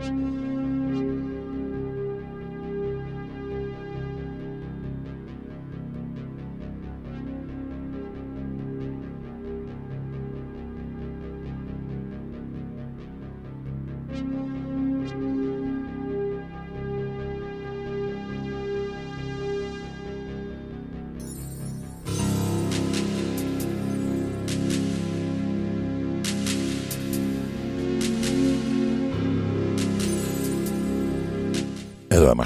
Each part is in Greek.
Εδώ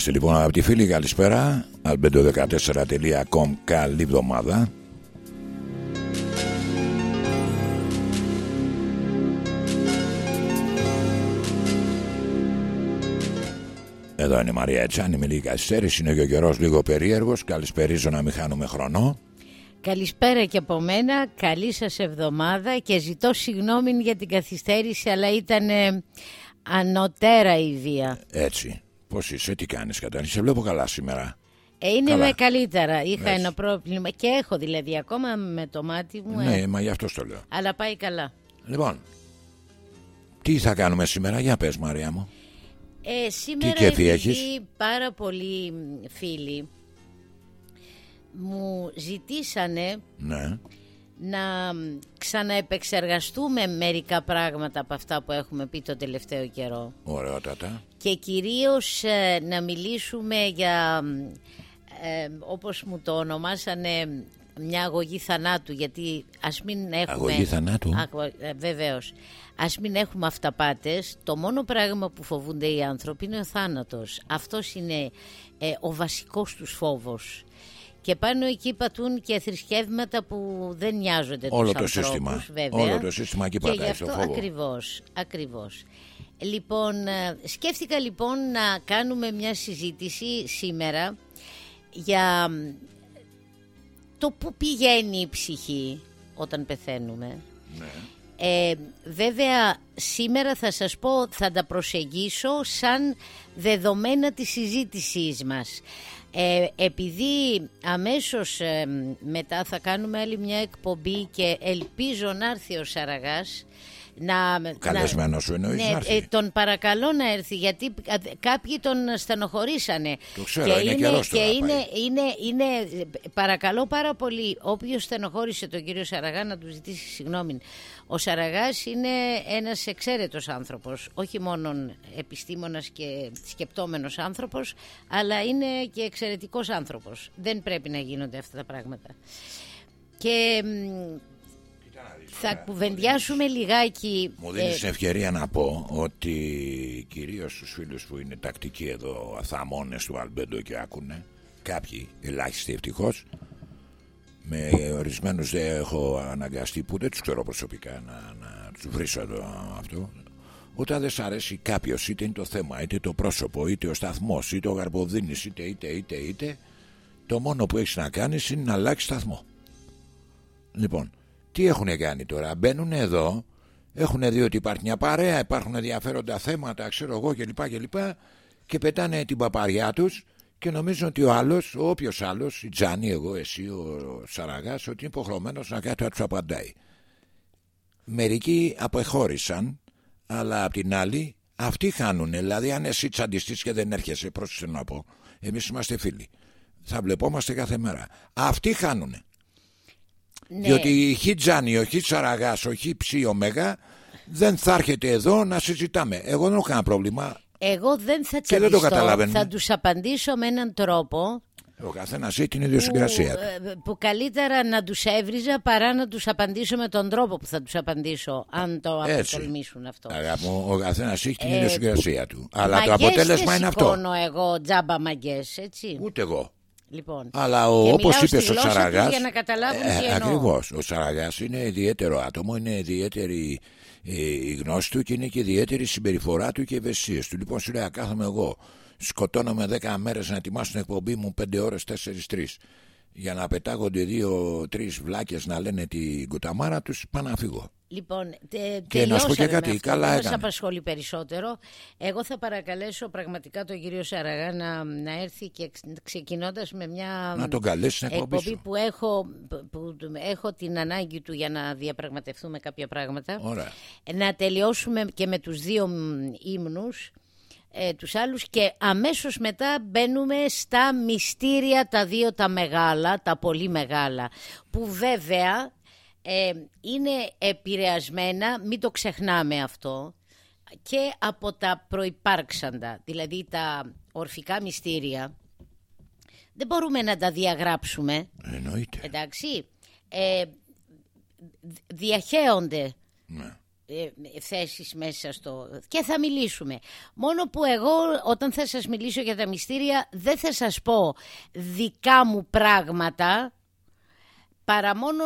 είμαστε λοιπόν αγαπητοί φίλοι, καλησπέρα. albedo14.com, καλή εβδομάδα. Εδώ είναι η Μαρία Ετσάνη με λίγη καθυστέρηση. Είναι και ο καιρός λίγο περίεργος. Καλησπερίζω να μην χάνουμε χρόνο. Καλησπέρα και από μένα, καλή σας εβδομάδα και ζητώ συγγνώμη για την καθυστέρηση αλλά ήταν ε, ανωτέρα η βία. Έτσι. Πώς είσαι, τι κάνεις, Κατάνη, σε βλέπω καλά σήμερα. Ε, είναι Καλά. με καλύτερα. Είχα Έτσι. ένα πρόβλημα και έχω δηλαδή ακόμα με το μάτι μου. Ναι, ε, μα γι' αυτό το λέω. αλλά πάει καλά. Λοιπόν, τι θα κάνουμε σήμερα, για πες Μαρία μου. Ε, σήμερα κέφι επειδή έχεις; πάρα πολλοί μ, φίλοι μου ζητήσανε Ναι, να μ, ξαναεπεξεργαστούμε μερικά πράγματα από αυτά που έχουμε πει το τελευταίο καιρό. ωραιότατα. Και κυρίως ε, να μιλήσουμε για, ε, όπως μου το ονομάσανε, μια αγωγή θανάτου, γιατί ας μην έχουμε... Αγωγή θανάτου; Ακου- ε, βεβαίως. Ας μην έχουμε αυταπάτες. Το μόνο πράγμα που φοβούνται οι άνθρωποι είναι ο θάνατος. Αυτός είναι ε, ο βασικός τους φόβος. Και πάνω εκεί πατούν και θρησκεύματα που δεν νοιάζονται Όλο τους το ανθρώπους, σύστημα. βέβαια. Όλο το σύστημα εκεί και πατάει γι' στο αυτό φόβο. ακριβώς, ακριβώς. Λοιπόν, ε, σκέφτηκα λοιπόν να κάνουμε μια συζήτηση σήμερα για μ, το που πηγαίνει η ψυχή όταν πεθαίνουμε. Ε, βέβαια σήμερα θα σας πω, θα τα προσεγγίσω σαν δεδομένα της συζήτησής μας. Ε, επειδή αμέσως ε, μετά θα κάνουμε άλλη μια εκπομπή και ελπίζω να έρθει ο Σαραγάς να, Καλεσμένος να- σου εννοείς ναι, να έρθει. ε, τον παρακαλώ να έρθει γιατί α, κάποιοι τον στενοχωρήσανε. Το ξέρω, είναι καιρός και τώρα να είναι, πάει. είναι, είναι, παρακαλώ πάρα πολύ όποιος στενοχώρησε τον κύριο Σαραγά να τους ζητήσει συγγνώμη. Ο Σαραγάς είναι ένας εξαίρετος άνθρωπος, όχι μόνο επιστήμονας και σκεπτόμενος άνθρωπος, αλλά είναι και εξαιρετικός άνθρωπος. Δεν πρέπει να γίνονται αυτά τα πράγματα. Και μ, θα κουβεντιάσουμε λιγάκι... Μου δίνεις ε, την ευκαιρία να πω ότι κυρίως στου φίλους που είναι τακτικοί εδώ, αθαμώνες του Αλμπέντο και άκουνε, κάποιοι ελάχιστοι ευτυχώς, με ορισμένους δεν έχω αναγκαστεί που δεν τους ξέρω προσωπικά να, να τους βρίσω εδώ αυτό. Όταν δεν σ' αρέσει κάποιος, είτε είναι το θέμα, είτε το πρόσωπο, είτε ο σταθμός, είτε ο γαρποδίνη, είτε, είτε, είτε, είτε, το μόνο που έχεις να κάνεις είναι να αλλάξεις σταθμό. Λοιπόν, τι έχουν κάνει τώρα. Μπαίνουν εδώ, έχουν δει ότι υπάρχει μια παρέα, υπάρχουν ενδιαφέροντα θέματα, ξέρω εγώ κλπ. κλπ και πετάνε την παπαριά τους και νομίζουν ότι ο άλλος, ο όποιος άλλος, η Τζάνι, εγώ, εσύ, ο Σαραγάς, ότι είναι υποχρεωμένος να κάτω να τους απαντάει. Μερικοί απεχώρησαν, αλλά απ' την άλλη αυτοί χάνουν. Δηλαδή, αν εσύ τσαντιστείς και δεν έρχεσαι, πρόσεξε να πω, εμείς είμαστε φίλοι. Θα βλεπόμαστε κάθε μέρα. Αυτοί χάνουν. Ναι. Διότι η Χ Τζάνι, ο Χ Σαραγάς, ο Χ Ψ Ωμέγα δεν θα έρχεται εδώ να συζητάμε. Εγώ δεν έχω κανένα πρόβλημα. Εγώ δεν θα Και δεν το τσαντιστώ, καταλαβαίνουμε. θα τους απαντήσω με έναν τρόπο Ο καθένας έχει την ιδιοσυγκρασία του. που, ε, που καλύτερα να τους έβριζα παρά να τους απαντήσω με τον τρόπο που θα τους απαντήσω αν το Έτσι. αποτολμήσουν αυτό. Αγάπη μου, ο καθένας έχει την Ε, ιδιοσυγκρασία του. Αλλά το Μαγκές αποτέλεσμα δεν είναι αυτό. σηκώνω εγώ τζάμπα μαγκές, έτσι. Ούτε εγώ. Λοιπόν. Αλλά Και όπως μιλάω είπες στη ο γλώσσα τους Σαραγά. για να καταλάβουν τι εννοώ. Ακριβώς. Ο Σαραγάς είναι ιδιαίτερο άτομο, είναι ιδιαίτερη ε, η γνώση του και είναι και ιδιαίτερη η συμπεριφορά του και οι ευαισθησίε του. Λοιπόν, σου λέει, «Α, κάθομαι εγώ. Σκοτώνομαι 10 μέρες να ετοιμάσω την εκπομπή μου 5 ώρες 4-3. Για να πετάγονται δύο-τρεις βλάκες να λένε την κουταμάρα τους, πάω να φύγω. Λοιπόν, τε, Και να σου πω και τελειώσαμε κάτι, με αυτό. καλά Δεν μας έκανε. απασχολεί περισσότερο. Εγώ θα παρακαλέσω πραγματικά τον κύριο Σαραγά να, να έρθει και ξεκινώντας με μια Να τον καλέσει στην εκπομπή εκπομπή σου. που έχω, που έχω την ανάγκη του για να διαπραγματευτούμε κάποια πράγματα. Ωραία. Να τελειώσουμε και με τους δύο μ, ύμνους ε, τους άλλους και αμέσως μετά μπαίνουμε στα μυστήρια τα δύο τα μεγάλα, τα πολύ μεγάλα που βέβαια ε, είναι επηρεασμένα, μην το ξεχνάμε αυτό και από τα προϋπάρξαντα, δηλαδή τα ορφικά μυστήρια δεν μπορούμε να τα διαγράψουμε. Εννοείται. Εντάξει. Ε, διαχέονται Ναι. Ε, θέσεις μέσα στο... Και θα μιλήσουμε. Μόνο που εγώ όταν θα σας μιλήσω για τα μυστήρια δεν θα σας πω δικά μου πράγματα παρά μόνο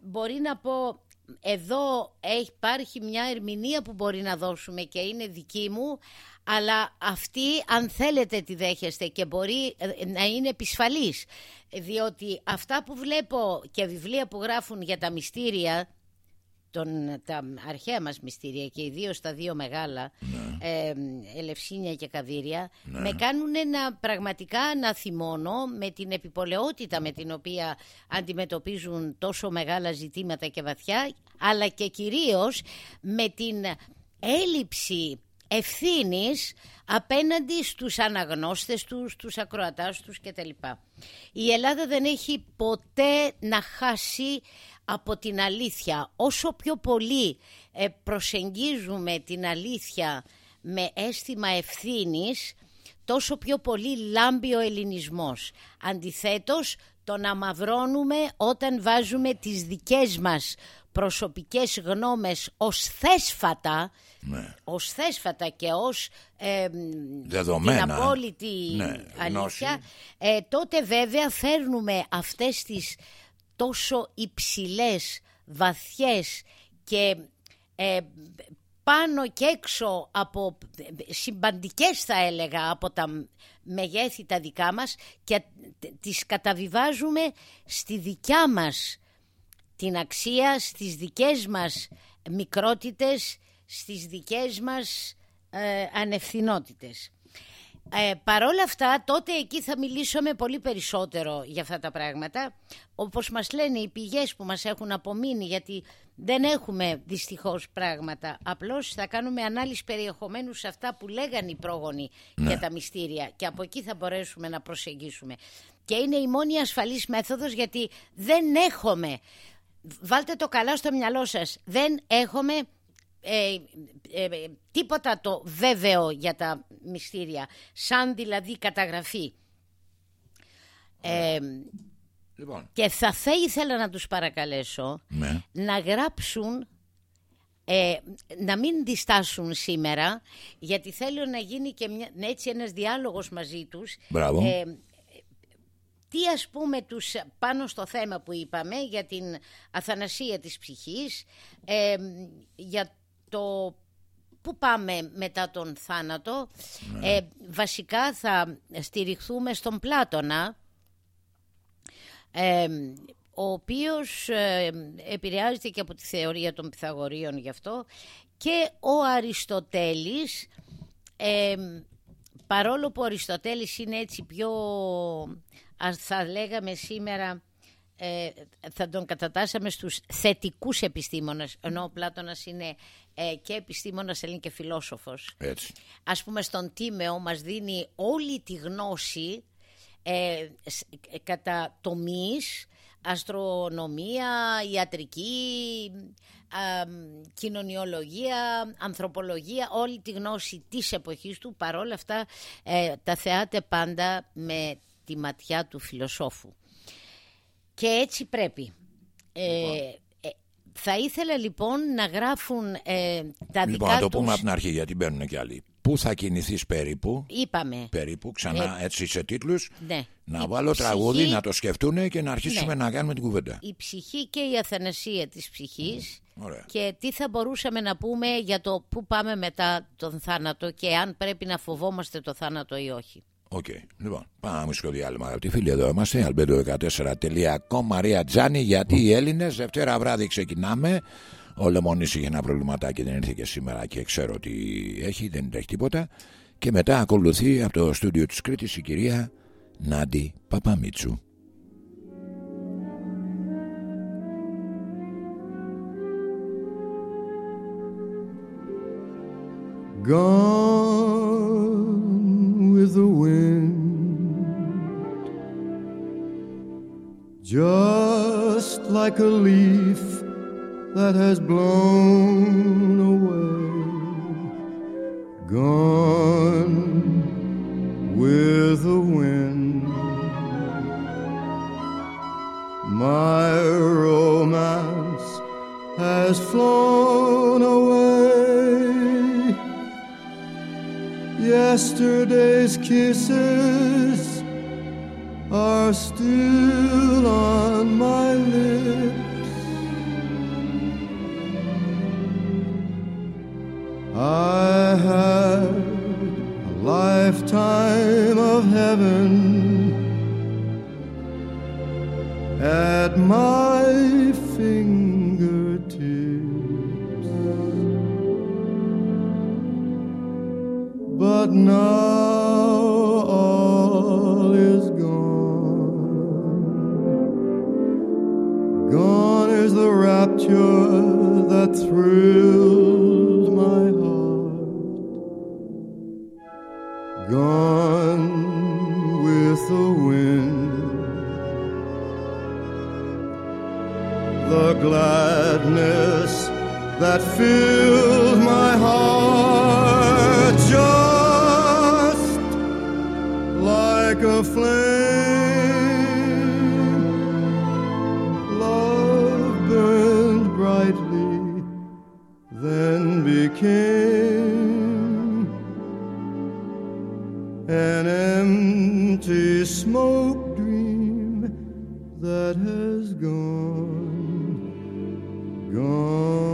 μπορεί να πω εδώ έχει- υπάρχει μια ερμηνεία που μπορεί να δώσουμε και είναι δική μου αλλά αυτή αν θέλετε τη δέχεστε και μπορεί ε, να είναι επισφαλής διότι αυτά που βλέπω και βιβλία που γράφουν για τα μυστήρια τον, τα αρχαία μας μυστήρια και ιδίως τα δύο μεγάλα, ε, Ελευσίνια και Καδίρια, με κάνουν να πραγματικά να θυμώνω με την επιπολαιότητα με την οποία αντιμετωπίζουν τόσο μεγάλα ζητήματα και βαθιά, αλλά και κυρίως με την έλλειψη ευθύνης απέναντι στους αναγνώστες τους, στους ακροατάς τους κτλ. Η Ελλάδα δεν έχει ποτέ να χάσει από την αλήθεια. Όσο πιο πολύ ε, προσεγγίζουμε την αλήθεια με αίσθημα ευθύνης, τόσο πιο πολύ λάμπει ο ελληνισμός. Αντιθέτως, το να μαυρώνουμε όταν βάζουμε τις δικές μας προσωπικές γνώμες ως θέσφατα, Ναι. ως θέσφατα και ως ε, Δεδομένα. την απόλυτη Ναι, αλήθεια, γνώση. ε, τότε βέβαια φέρνουμε αυτές τις τόσο υψηλές, βαθιές και ε, πάνω και έξω από συμπαντικές θα έλεγα από τα μεγέθη τα δικά μας και τις καταβιβάζουμε στη δικιά μας την αξία στις δικές μας μικρότητες, στις δικές μας ε, ανευθυνότητες. Ε, παρόλα αυτά, τότε εκεί θα μιλήσουμε πολύ περισσότερο για αυτά τα πράγματα. Όπως μας λένε οι πηγές που μας έχουν απομείνει, γιατί δεν έχουμε δυστυχώς πράγματα. Απλώς θα κάνουμε ανάλυση περιεχομένου σε αυτά που λέγανε οι πρόγονοι για τα μυστήρια και από εκεί θα μπορέσουμε να προσεγγίσουμε. Και είναι η μόνη ασφαλής μέθοδος γιατί δεν έχουμε, βάλτε το καλά στο μυαλό σας, δεν έχουμε ε, ε, ε, τίποτα το βέβαιο για τα μυστήρια, σαν δηλαδή καταγραφή. Ε, Λοιπόν, και θα, θα ήθελα να τους παρακαλέσω ναι. να γράψουν, ε, να μην διστάσουν σήμερα, γιατί θέλω να γίνει και μια, έτσι ένας διάλογος μαζί τους. Μπράβο. Ε, τι ας πούμε τους πάνω στο θέμα που είπαμε για την αθανασία της ψυχής, ε, για το πού πάμε μετά τον θάνατο. Ε, βασικά θα στηριχθούμε στον Πλάτωνα, ε, ο οποίος ε, επηρεάζεται και από τη θεωρία των Πυθαγορίων γι' αυτό και ο Αριστοτέλης ε, παρόλο που ο Αριστοτέλης είναι έτσι πιο ας θα λέγαμε σήμερα ε, θα τον κατατάσσαμε στους θετικούς επιστήμονες ενώ ο Πλάτωνας είναι ε, και επιστήμονας αλλά είναι και φιλόσοφος Έτσι. ας πούμε στον Τίμεο μας δίνει όλη τη γνώση ε, σ- ε, κατά τομείς, αστρονομία, ιατρική, α, μ, κοινωνιολογία, ανθρωπολογία, όλη τη γνώση της εποχής του, παρόλα αυτά ε, τα θεάται πάντα με τη ματιά του φιλοσόφου. Και έτσι πρέπει. Ε, ε, θα ήθελα λοιπόν να γράφουν ε, τα Λοιπόν, δικά να το τους... πούμε από την αρχή γιατί μπαίνουν και άλλοι. Πού θα κινηθείς περίπου, Είπαμε. περίπου, ξανά έτσι σε τίτλους, Ναι. να Η βάλω ψυχή- τραγούδι, να το σκεφτούν και να αρχίσουμε Ναι. να κάνουμε την κουβέντα. η ψυχή και η αθανασία της ψυχής Ωραία. και τι θα μπορούσαμε να πούμε για το πού πάμε μετά τον θάνατο και αν πρέπει να φοβόμαστε το θάνατο ή όχι. Οκ. Λοιπόν, πάμε ένα μουσικό διάλειμμα. Αγαπητοί φίλοι, εδώ είμαστε. Albedo14.com Μαρία Τζάνι. Γιατί οι Έλληνες Δευτέρα βράδυ ξεκινάμε. Ο Λεμονή είχε ένα προβληματάκι, δεν ήρθε και σήμερα και ξέρω ότι έχει, δεν έχει τίποτα. Και μετά ακολουθεί από το στούντιο της Κρήτης η κυρία Νάντι Παπαμίτσου. Gone with the wind, just like a leaf that has blown away, gone with the wind. My romance has flown away. Yesterday's kisses are still on my lips. I had a lifetime of heaven at my fingertips. But now all is gone. Gone is the rapture that thrilled my heart. Gone with the wind. the gladness that filled my heart a flame. Love burned brightly, then became an empty smoke dream that has gone, gone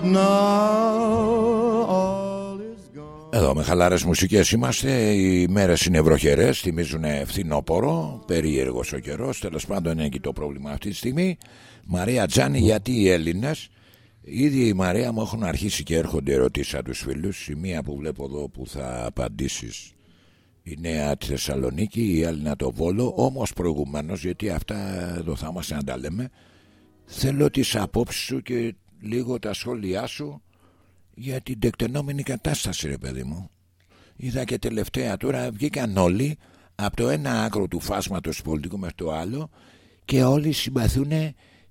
But now all is gone. Εδώ με χαλάρες μουσικές είμαστε. Οι μέρες είναι βροχερές Θυμίζουν φθινόπορο Περίεργος ο καιρός. Τέλος πάντων είναι και το πρόβλημα αυτή τη στιγμή. Μαρία Τζάνη γιατί οι Έλληνες; Ήδη η Μαρία μου έχουν αρχίσει και έρχονται ερωτήσεις από τους φίλους. Η μία που βλέπω εδώ που θα απαντήσεις η Νέα τη Θεσσαλονίκη, η άλλη να το Βόλο Όμως προηγουμένως γιατί αυτά εδώ θα είμαστε να τα λέμε Θέλω τις απόψεις σου και λίγο τα σχόλιά σου για την τεκτενόμενη κατάσταση ρε παιδί μου. Είδα και τελευταία τώρα βγήκαν όλοι από το ένα άκρο του φάσματος πολιτικού μέχρι το άλλο και όλοι συμπαθούν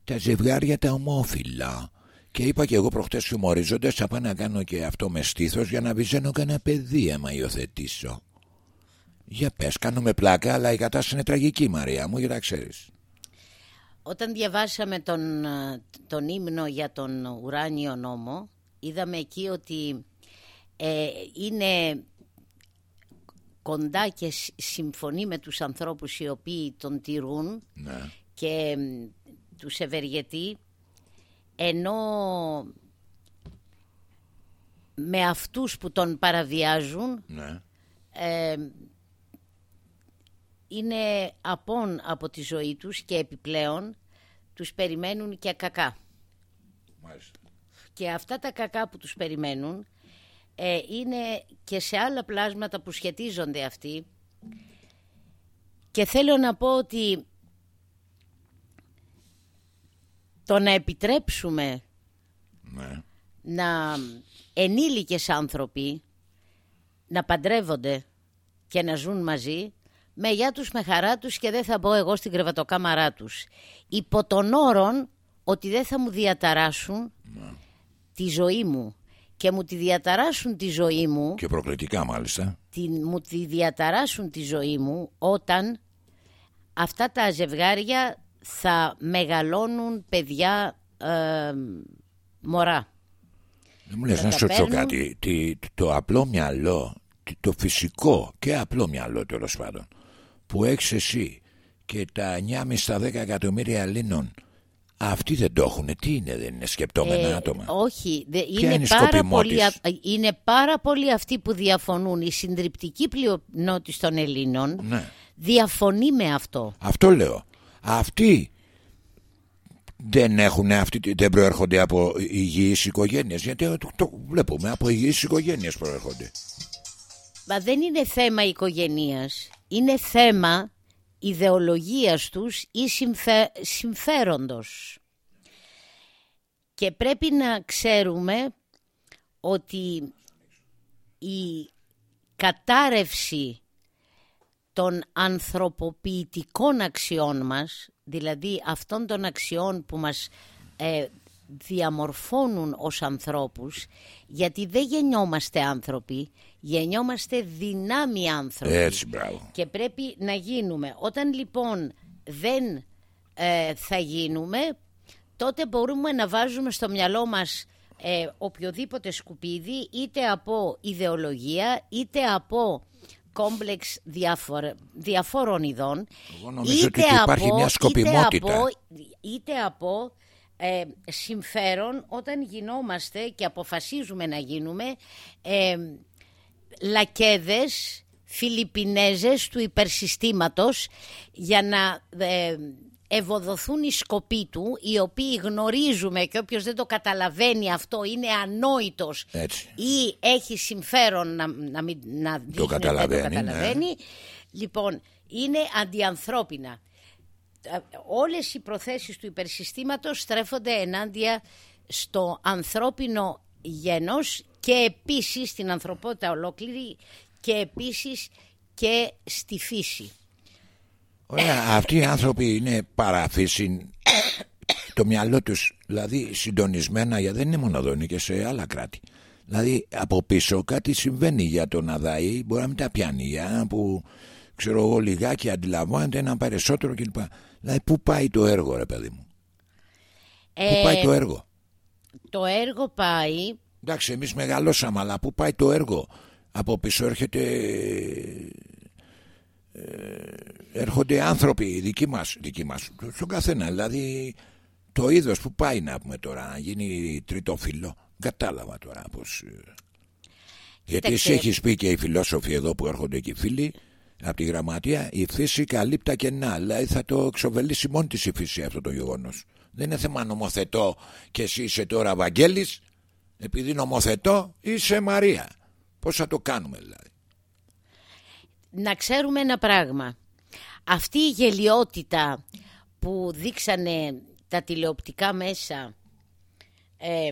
τα ζευγάρια τα ομόφυλα. Και είπα και εγώ προχτές χιουμορίζοντας θα πάω να κάνω και αυτό με στήθος για να βυζένω κανένα παιδί άμα υιοθετήσω. Για πες κάνουμε πλάκα αλλά η κατάσταση είναι τραγική Μαρία μου για να ξέρεις Όταν διαβάσαμε τον, ε, τον ύμνο για τον ουράνιο νόμο, είδαμε εκεί ότι ε, είναι κοντά και συ- συμφωνεί με τους ανθρώπους οι οποίοι τον τηρούν ναι. και μ, τους ευεργετεί, ενώ με αυτούς που τον παραβιάζουν ναι. ε, είναι απόν από τη ζωή τους και επιπλέον τους περιμένουν και κακά. Μάλιστα. Και αυτά τα κακά που τους περιμένουν ε, είναι και σε άλλα πλάσματα που σχετίζονται αυτοί και θέλω να πω ότι το να επιτρέψουμε Ναι. να ενήλικες άνθρωποι να παντρεύονται και να ζουν μαζί με γεια τους, με χαρά τους και δεν θα μπω εγώ στην κρεβατοκάμαρά τους. Υπό τον όρον ότι δεν θα μου διαταράσουν τη ζωή μου και μου τη διαταράσουν τη ζωή μου Και προκλητικά μάλιστα. τη, μου τη διαταράσουν τη ζωή μου όταν αυτά τα ζευγάρια θα μεγαλώνουν παιδιά ε, μωρά. Δεν μου λες Θα να τα σου ρωτήσω παίρνουν. κάτι. Τι, το απλό μυαλό, τι- το φυσικό και απλό μυαλό τέλος πάντων, που έχεις εσύ και τα 9,5 στα 10 εκατομμύρια Ελλήνων, αυτοί δεν το έχουν. Τι είναι, δεν είναι σκεπτόμενα Ε, άτομα; Όχι, δε- Ποια είναι, είναι η πάρα σκοπιμότης; πολλοί, α- είναι πάρα πολλοί αυτοί που διαφωνούν. Η συντριπτική πλειονότητα των Ελλήνων Ναι. διαφωνεί με αυτό. Αυτό λέω. Αυτοί δεν έχουν αυτοί, δεν προέρχονται από υγιείς οικογένειες γιατί το, το βλέπουμε από υγιείς οικογένειες προέρχονται Μα δεν είναι θέμα οικογενείας. Είναι θέμα ιδεολογίας τους ή συμφε... συμφέροντος. Και πρέπει να ξέρουμε ότι η κατάρρευση των ανθρωποποιητικών αξιών μας, δηλαδή αυτών των αξιών που μας ε, διαμορφώνουν ως ανθρώπους, γιατί δεν γεννιόμαστε άνθρωποι, γεννιόμαστε δυνάμοι άνθρωποι. έτσι μπράβο Και πρέπει να γίνουμε. Όταν λοιπόν δεν ε, θα γίνουμε, τότε μπορούμε να βάζουμε στο μυαλό μας ε, οποιοδήποτε σκουπίδι, είτε από ιδεολογία, είτε από κόμπλεξ διάφορ, διαφόρων ειδών, Εγώ νομίζω ότι υπάρχει μια σκοπιμότητα. είτε από, είτε από ε, συμφέρον όταν γινόμαστε και αποφασίζουμε να γίνουμε ε, λακέδες Φιλιππινέζες του υπερσυστήματος για να ε, ευοδοθούν οι σκοποί του οι οποίοι γνωρίζουμε και όποιος δεν το καταλαβαίνει αυτό είναι ανόητος Έτσι. ή έχει συμφέρον να, να, μην, να δείχνει ότι δεν καταλαβαίνει, το ναι. καταλαβαίνει. Λοιπόν, είναι αντιανθρώπινα. Ε, Όλες οι προθέσεις του υπερσυστήματος στρέφονται ενάντια στο ανθρώπινο γένος και επίσης στην ανθρωπότητα ολόκληρη και επίσης και στη φύση. Ωραία, αυτοί οι άνθρωποι είναι παραφύση το μυαλό τους δηλαδή συντονισμένα γιατί δεν είναι μόνο εδώ είναι και σε άλλα κράτη δηλαδή από πίσω κάτι συμβαίνει για τον Αδαή μπορεί να μην τα πιάνει για που ξέρω εγώ λιγάκι αντιλαμβάνεται ένα περισσότερο κλπ δηλαδή πού πάει το έργο ρε παιδί μου; Πού Ε, πάει το έργο; το έργο πάει εντάξει εμείς μεγαλώσαμε αλλά πού πάει το έργο; Από πίσω έρχεται ε, έρχονται άνθρωποι δικοί μας, δικοί μας στον καθένα δηλαδή το είδος που πάει να πούμε τώρα να γίνει τρίτο φύλλο κατάλαβα τώρα πως ε, γιατί εσύ Κοίταξε. έχεις πει και οι φιλόσοφοι εδώ που έρχονται και οι φίλοι από τη γραμματεία η φύση καλύπτει τα κενά δηλαδή θα το εξοβελήσει μόνη της η φύση αυτό το γεγονός δεν είναι θέμα νομοθετώ και εσύ είσαι τώρα Βαγγέλης επειδή νομοθετώ είσαι Μαρία πως θα το κάνουμε δηλαδή; Να ξέρουμε ένα πράγμα. Αυτή η γελιότητα που δείξανε τα τηλεοπτικά μέσα ε,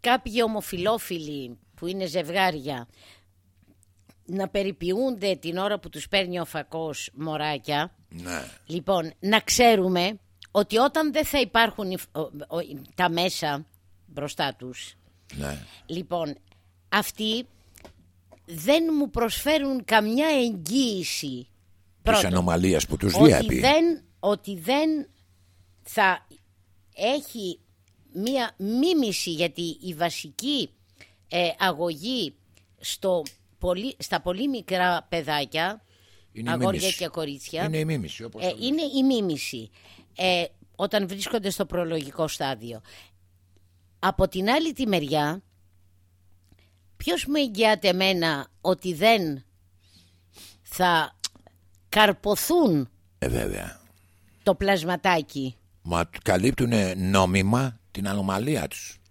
κάποιοι ομοφιλόφιλοι που είναι ζευγάρια να περιποιούνται την ώρα που τους παίρνει ο φακός μωράκια. Ναι. Λοιπόν, να ξέρουμε ότι όταν δεν θα υπάρχουν οι- ο- ο- τα μέσα μπροστά τους ναι. Λοιπόν, αυτοί δεν μου προσφέρουν καμιά εγγύηση. Της πρώτον, ανομαλίας που τους ότι διέπει. δεν, ότι δεν θα έχει μία μίμηση γιατί η βασική ε, αγωγή στο πολύ, στα πολύ μικρά παιδάκια Είναι η αγόρια μίμηση. και κορίτσια είναι η μίμηση όπως ε, το λες. είναι η μίμηση ε, όταν βρίσκονται στο προλογικό στάδιο. Από την άλλη τη μεριά, ποιος μου εγγυάται εμένα ότι δεν θα καρποθούν ε, βέβαια το πλασματάκι; Μα καλύπτουν νόμιμα την ανομαλία τους.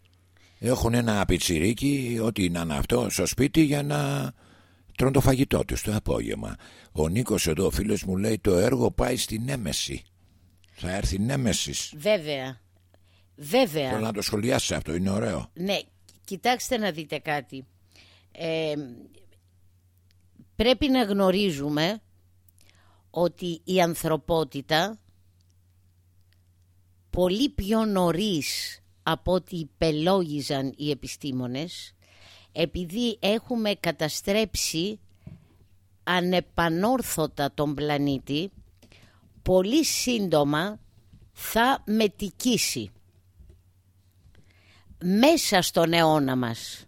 Έχουν ένα πιτσιρίκι, ό,τι να είναι αυτό, στο σπίτι για να τρώνε το φαγητό τους το απόγευμα. Ο Νίκος εδώ, ο φίλος μου, λέει το έργο πάει στην έμεση. Θα έρθει νέμεσης. Βέβαια. Βέβαια. Θέλω να το σχολιάσεις αυτό, είναι ωραίο. Ναι, κοιτάξτε να δείτε κάτι. Ε, πρέπει να γνωρίζουμε ότι η ανθρωπότητα πολύ πιο νωρίς από ό,τι υπελόγιζαν οι επιστήμονες επειδή έχουμε καταστρέψει ανεπανόρθωτα τον πλανήτη πολύ σύντομα θα μετικήσει μέσα στον αιώνα μας.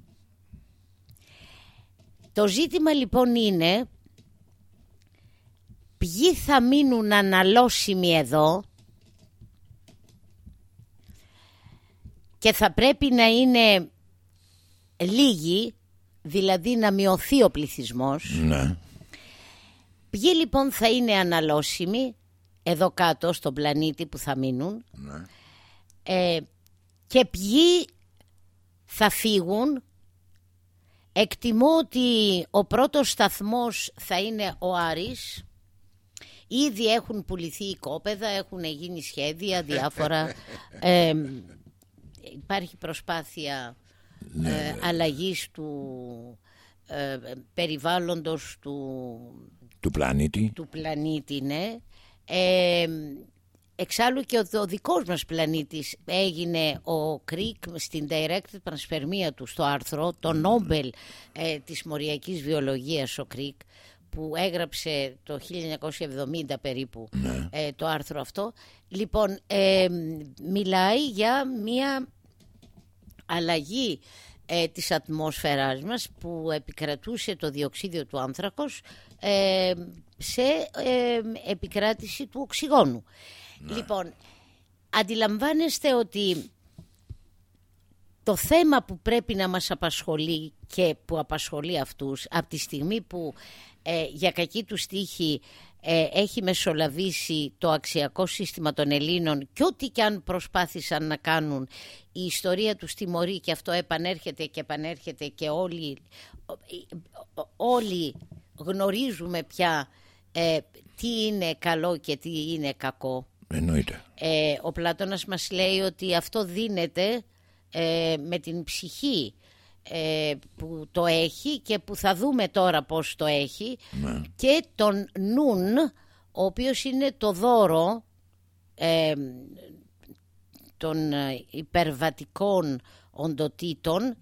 Το ζήτημα λοιπόν είναι ποιοι θα μείνουν αναλώσιμοι εδώ και θα πρέπει να είναι λίγοι, δηλαδή να μειωθεί ο πληθυσμός. Ναι. Ποιοι λοιπόν θα είναι αναλώσιμοι εδώ κάτω στον πλανήτη που θα μείνουν; Ναι. ε, και ποιοι θα φύγουν; Εκτιμώ ότι ο πρώτος σταθμός θα είναι ο Άρης. Ήδη έχουν πουληθεί οι κόπεδα, έχουν γίνει σχέδια διάφορα. Ε, υπάρχει προσπάθεια ε, αλλαγής του ε, περιβάλλοντος του, Του πλανήτη. του πλανήτη, ναι. Ε, εξάλλου και ο, ο δικός μας πλανήτης έγινε ο Κρίκ στην direct transfermία του στο άρθρο, το Νόμπελ ε, της μοριακής βιολογίας ο Κρίκ, που έγραψε το 1970 περίπου ε, το άρθρο αυτό. Λοιπόν, ε, μιλάει για μία αλλαγή ε, της ατμόσφαιράς μας που επικρατούσε το διοξίδιο του άνθρακος ε, σε ε, επικράτηση του οξυγόνου. Λοιπόν, αντιλαμβάνεστε ότι το θέμα που πρέπει να μας απασχολεί και που απασχολεί αυτούς από τη στιγμή που ε, για κακή του στίχη ε, έχει μεσολαβήσει το αξιακό σύστημα των Ελλήνων και ό,τι και αν προσπάθησαν να κάνουν η ιστορία τους τιμωρεί και αυτό επανέρχεται και επανέρχεται και όλοι, όλοι γνωρίζουμε πια ε, τι είναι καλό και τι είναι κακό. Εννοείται. Ε, ο Πλάτωνας μας λέει ότι αυτό δίνεται ε, με την ψυχή ε, που το έχει και που θα δούμε τώρα πώς το έχει Ναι. και τον νουν ο οποίος είναι το δώρο ε, των ε, υπερβατικών οντοτήτων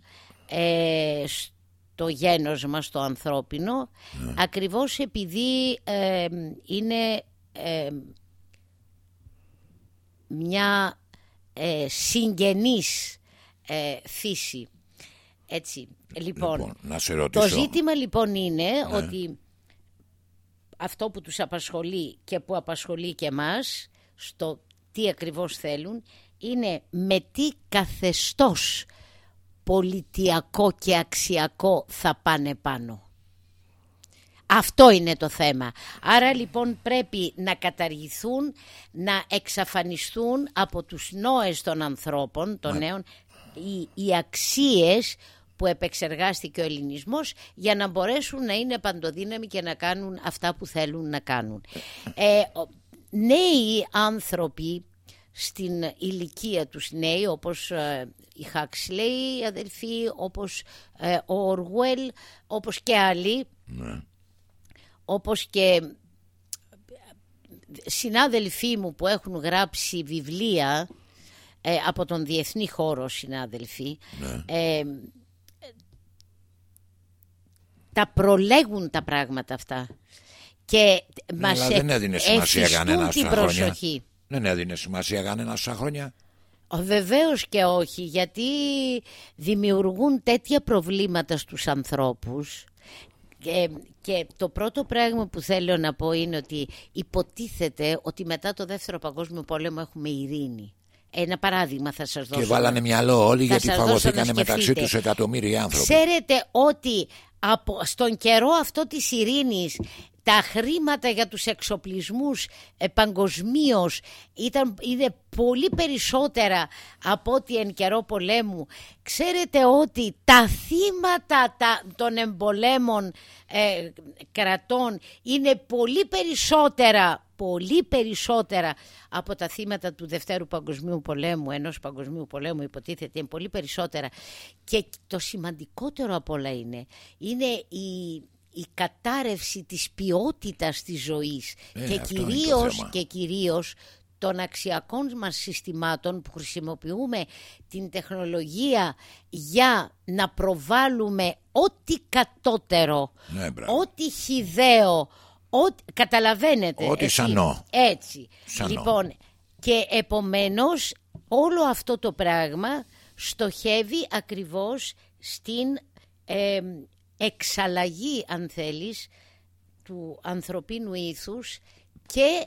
ε, στο γένος μας το ανθρώπινο ακριβώς επειδή ε, είναι ε, μια ε, συγγενής ε, φύση. Έτσι. Λοιπόν, Λοιπόν, να σε το ρωτήσω. ζήτημα λοιπόν είναι ότι αυτό που τους απασχολεί και που απασχολεί και μας στο τι ακριβώς θέλουν είναι με τι καθεστώς πολιτιακό και αξιακό θα πάνε πάνω. Αυτό είναι το θέμα. Άρα λοιπόν πρέπει να καταργηθούν, να εξαφανιστούν από τους νόες των ανθρώπων, των νέων, οι, οι αξίες που επεξεργάστηκε ο ελληνισμός για να μπορέσουν να είναι παντοδύναμοι και να κάνουν αυτά που θέλουν να κάνουν. Ε, ο- νέοι άνθρωποι στην ηλικία τους νέοι όπως ε, η Huxley οι αδελφοί, όπως ε, ο Orwell, όπως και άλλοι Ναι. όπως και συνάδελφοί μου που έχουν γράψει βιβλία ε, από τον διεθνή χώρο συνάδελφοι ε, τα προλέγουν τα πράγματα αυτά και μας Ναι, αλλά δεν ε- έδινε σημασία εφιστούν κανένα την στα χρόνια. προσοχή. Δεν έδινε σημασία κανένα στα χρόνια. Βεβαίως και όχι, γιατί δημιουργούν τέτοια προβλήματα στους ανθρώπους και, και το πρώτο πράγμα που θέλω να πω είναι ότι υποτίθεται ότι μετά το δεύτερο παγκόσμιο πόλεμο έχουμε ειρήνη. Ένα παράδειγμα θα σας δώσω. Και βάλανε μυαλό όλοι Θα γιατί σας δώσω φαγωθήκανε να μεταξύ σκεφτείτε. τους εκατομμύρια άνθρωποι. Ξέρετε ότι από, στον καιρό αυτό της ειρήνης τα χρήματα για τους εξοπλισμούς ε, παγκοσμίως ήταν, είναι πολύ περισσότερα από ό,τι εν καιρό πολέμου. Ξέρετε ότι τα θύματα τα, των εμπολέμων ε, κρατών είναι πολύ περισσότερα πολύ περισσότερα από τα θύματα του Δευτέρου Παγκοσμίου Πολέμου, ενός Παγκοσμίου Πολέμου υποτίθεται, είναι πολύ περισσότερα. Και το σημαντικότερο από όλα είναι, είναι η, η κατάρρευση της ποιότητας της ζωής Ε, και, αυτό είναι το κυρίως, θέμα. και κυρίως των αξιακών μας συστημάτων που χρησιμοποιούμε την τεχνολογία για να προβάλλουμε ό,τι κατώτερο, Ναι, μπράβο. ό,τι χιδαίο, ό,τι, καταλαβαίνετε. Ό,τι έτσι. σανό. Έτσι. Σανό. Λοιπόν, και επομένως όλο αυτό το πράγμα στοχεύει ακριβώς στην ε, εξαλλαγή, αν θέλεις, του ανθρωπίνου ήθους και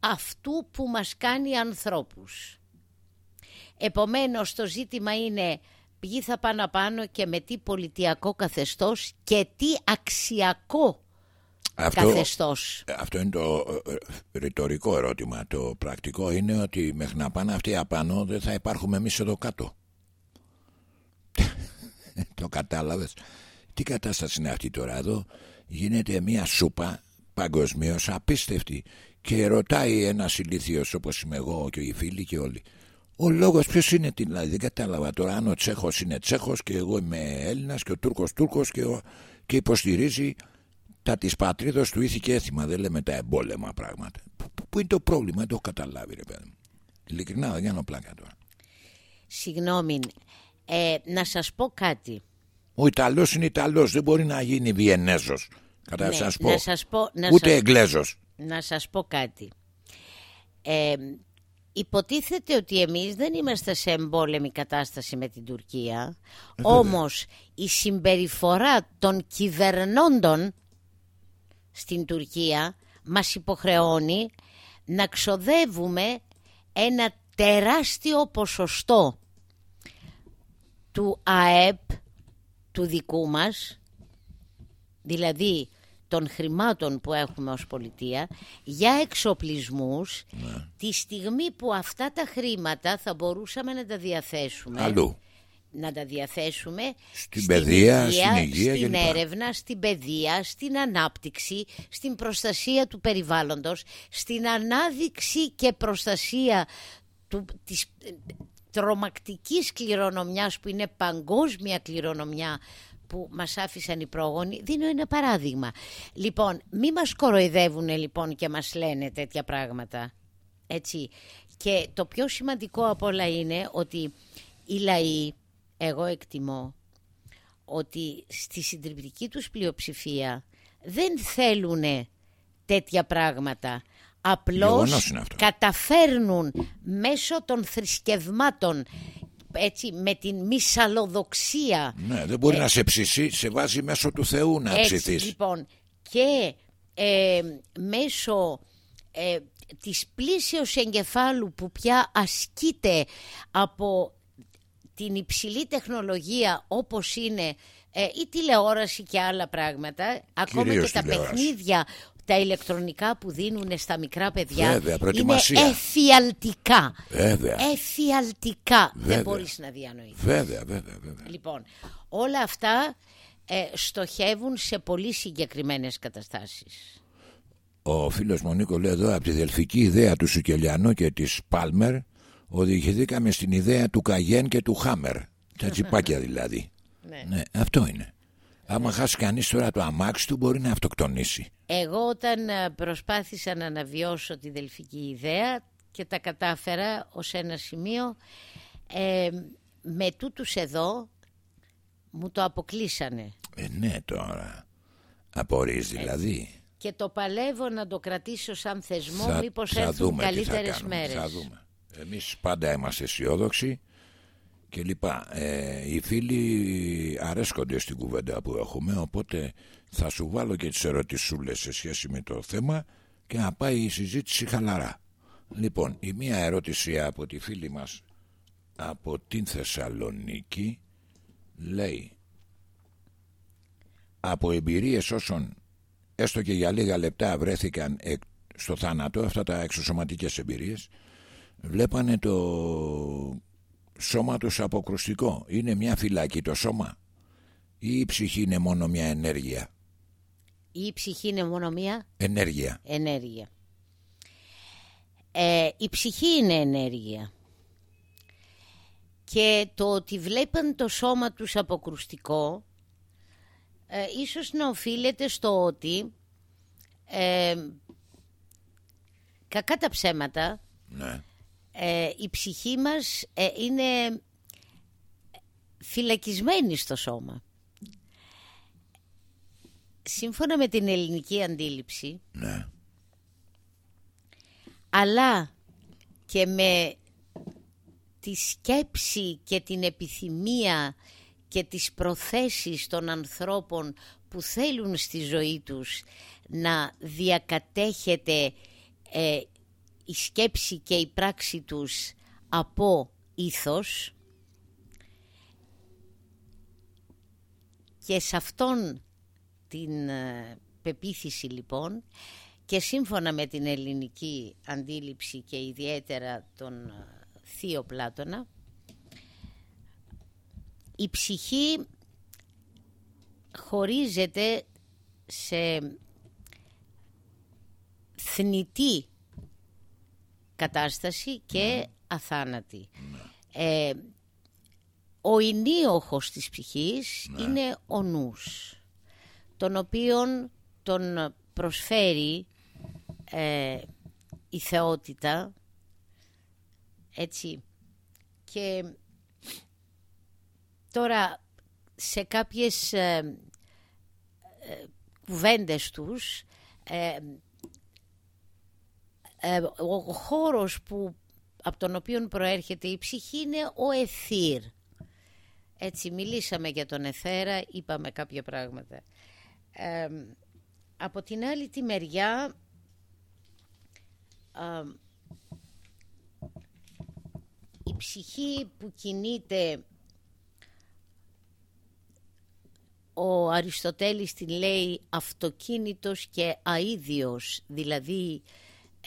αυτού που μας κάνει ανθρώπους. Επομένως το ζήτημα είναι ποιοι θα πάνε πάνω και με τι πολιτιακό καθεστώς και τι αξιακό Αυτό, καθεστώς. αυτό είναι το ε, ε, ρητορικό ερώτημα. Το πρακτικό είναι ότι μέχρι να πάνε αυτοί απάνω δεν θα υπάρχουμε εμείς εδώ κάτω. το κατάλαβες. Τι κατάσταση είναι αυτή τώρα εδώ; Γίνεται μια σούπα παγκοσμίως απίστευτη. Και ρωτάει ένας ηλίθιος όπως είμαι εγώ και οι φίλοι και όλοι. Ο λόγος ποιος είναι, τι, δηλαδή δεν κατάλαβα τώρα αν ο Τσέχος είναι Τσέχος και εγώ είμαι Έλληνας και ο Τούρκος Τούρκος και, ο- και υποστηρίζει τα της πατρίδα του ήθη και έθιμα. Δεν λέμε τα εμπόλεμα πράγματα. Πού- Πού είναι το πρόβλημα, δεν το έχω καταλάβει, ρε παιδί μου. Ειλικρινά δεν κάνω πλάκα τώρα. Συγγνώμη, ε, να σας πω κάτι. Ο Ιταλός είναι Ιταλός, δεν μπορεί να γίνει Βιενέζος. Κατά Ναι, σας πω. να σας πω- να Ούτε σας- Εγγλέζος. Να σας πω κάτι. Ε, υποτίθεται ότι εμείς δεν είμαστε σε εμπόλεμη κατάσταση με την Τουρκία. Ε, όμως η συμπεριφορά των κυβερνώντων στην Τουρκία μας υποχρεώνει να ξοδεύουμε ένα τεράστιο ποσοστό του ΑΕΠ του δικού μας δηλαδή των χρημάτων που έχουμε ως πολιτεία για εξοπλισμούς Ναι. τη στιγμή που αυτά τα χρήματα θα μπορούσαμε να τα διαθέσουμε Αλλού. Να τα διαθέσουμε Στην παιδεία, στην υγεία στην κλπ. έρευνα, στην παιδεία, στην ανάπτυξη, στην προστασία του περιβάλλοντος, στην ανάδειξη και προστασία του, της ε, τρομακτικής κληρονομιάς που είναι παγκόσμια κληρονομιά που μας άφησαν οι πρόγονοι, δίνω ένα παράδειγμα. Λοιπόν, μη μας κοροϊδεύουν λοιπόν και μας λένε τέτοια πράγματα. Έτσι. Και το πιο σημαντικό από όλα είναι ότι οι λαοί, εγώ εκτιμώ, ότι στη συντριπτική τους πλειοψηφία δεν θέλουν τέτοια πράγματα. Απλώς Γεγονός είναι αυτό. καταφέρνουν μέσω των θρησκευμάτων έτσι, με την μυσαλλοδοξία Ναι, δεν μπορεί να σε ψήσει, σε βάζει μέσω του Θεού να Ε, έτσι, ψηθείς. λοιπόν, και ε, μέσω ε, της πλήσεως εγκεφάλου που πια ασκείται από την υψηλή τεχνολογία όπως είναι ε, η τηλεόραση και άλλα πράγματα, ακόμα Κυρίως και τα τηλεόραση. παιχνίδια τα ηλεκτρονικά που δίνουν στα μικρά παιδιά Βέβαια, είναι προετοιμασία. εφιαλτικά. Βέβαια. Εφιαλτικά. Βέβαια. Δεν μπορείς να διανοηθείς. Βέβαια, βέβαια, βέβαια. Λοιπόν, όλα αυτά ε, στοχεύουν σε πολύ συγκεκριμένες καταστάσεις. Ο φίλος μου ο Νίκο λέει εδώ από τη δελφική ιδέα του Σουκελιανού και της Πάλμερ οδηγηθήκαμε στην ιδέα του Καγέν και του Χάμερ. Τα τσιπάκια δηλαδή. Ναι. Ναι, αυτό είναι. Άμα χάσει κανείς τώρα το αμάξι του μπορεί να αυτοκτονήσει. Εγώ όταν ε, προσπάθησα να αναβιώσω τη δελφική ιδέα και τα κατάφερα ως ένα σημείο, ε, με τούτους εδώ μου το αποκλείσανε. Ε, ναι τώρα. Απορείς δηλαδή. Και το παλεύω να το κρατήσω σαν θεσμό, μήπως θα έρθουν δούμε τι θα καλύτερες κάνουμε, μέρες. Θα δούμε. Εμείς πάντα είμαστε αισιόδοξοι και λοιπά. Ε, οι φίλοι αρέσκονται στην κουβέντα που έχουμε οπότε θα σου βάλω και τις ερωτησούλες σε σχέση με το θέμα και να πάει η συζήτηση χαλαρά. Λοιπόν, η μία ερώτηση από τη φίλη μας από την Θεσσαλονίκη λέει από εμπειρίες όσων έστω και για λίγα λεπτά βρέθηκαν εκ- στο θάνατο αυτά τα εξωσωματικές εμπειρίες βλέπανε το σώμα τους αποκρουστικό είναι μια φυλακή το σώμα ή η ψυχή είναι μόνο μια ενέργεια; Η ψυχή είναι μόνο μία ενέργεια ενέργεια. Ε, η ψυχή είναι ενέργεια. Και το ότι βλέπαν το σώμα τους αποκρουστικό ε, ίσως να οφείλεται στο ότι ε, κακά τα ψέματα Ναι. Ε, η ψυχή μας ε, είναι φυλακισμένη στο σώμα. Σύμφωνα με την ελληνική αντίληψη, Ναι. αλλά και με τη σκέψη και την επιθυμία και τις προθέσεις των ανθρώπων που θέλουν στη ζωή τους να διακατέχεται ε, η σκέψη και η πράξη τους από ήθος. Και σε αυτόν την ε, πεποίθηση λοιπόν και σύμφωνα με την ελληνική αντίληψη και ιδιαίτερα τον ε, Θείο Πλάτωνα η ψυχή χωρίζεται σε θνητή κατάσταση και αθάνατη. Ε, ο ενίοχος της ψυχής είναι ο νους, τον οποίον τον προσφέρει ε, η θεότητα, έτσι, και τώρα σε κάποιες ε, ε, κουβέντες τους ε, ε, ο χώρος που, από τον οποίο προέρχεται η ψυχή είναι ο εθήρ. Έτσι μιλήσαμε για τον εθέρα, είπαμε κάποια πράγματα. Ε, από την άλλη τη μεριά α, η ψυχή που κινείται ο Αριστοτέλης την λέει αυτοκίνητος και αίδιος, δηλαδή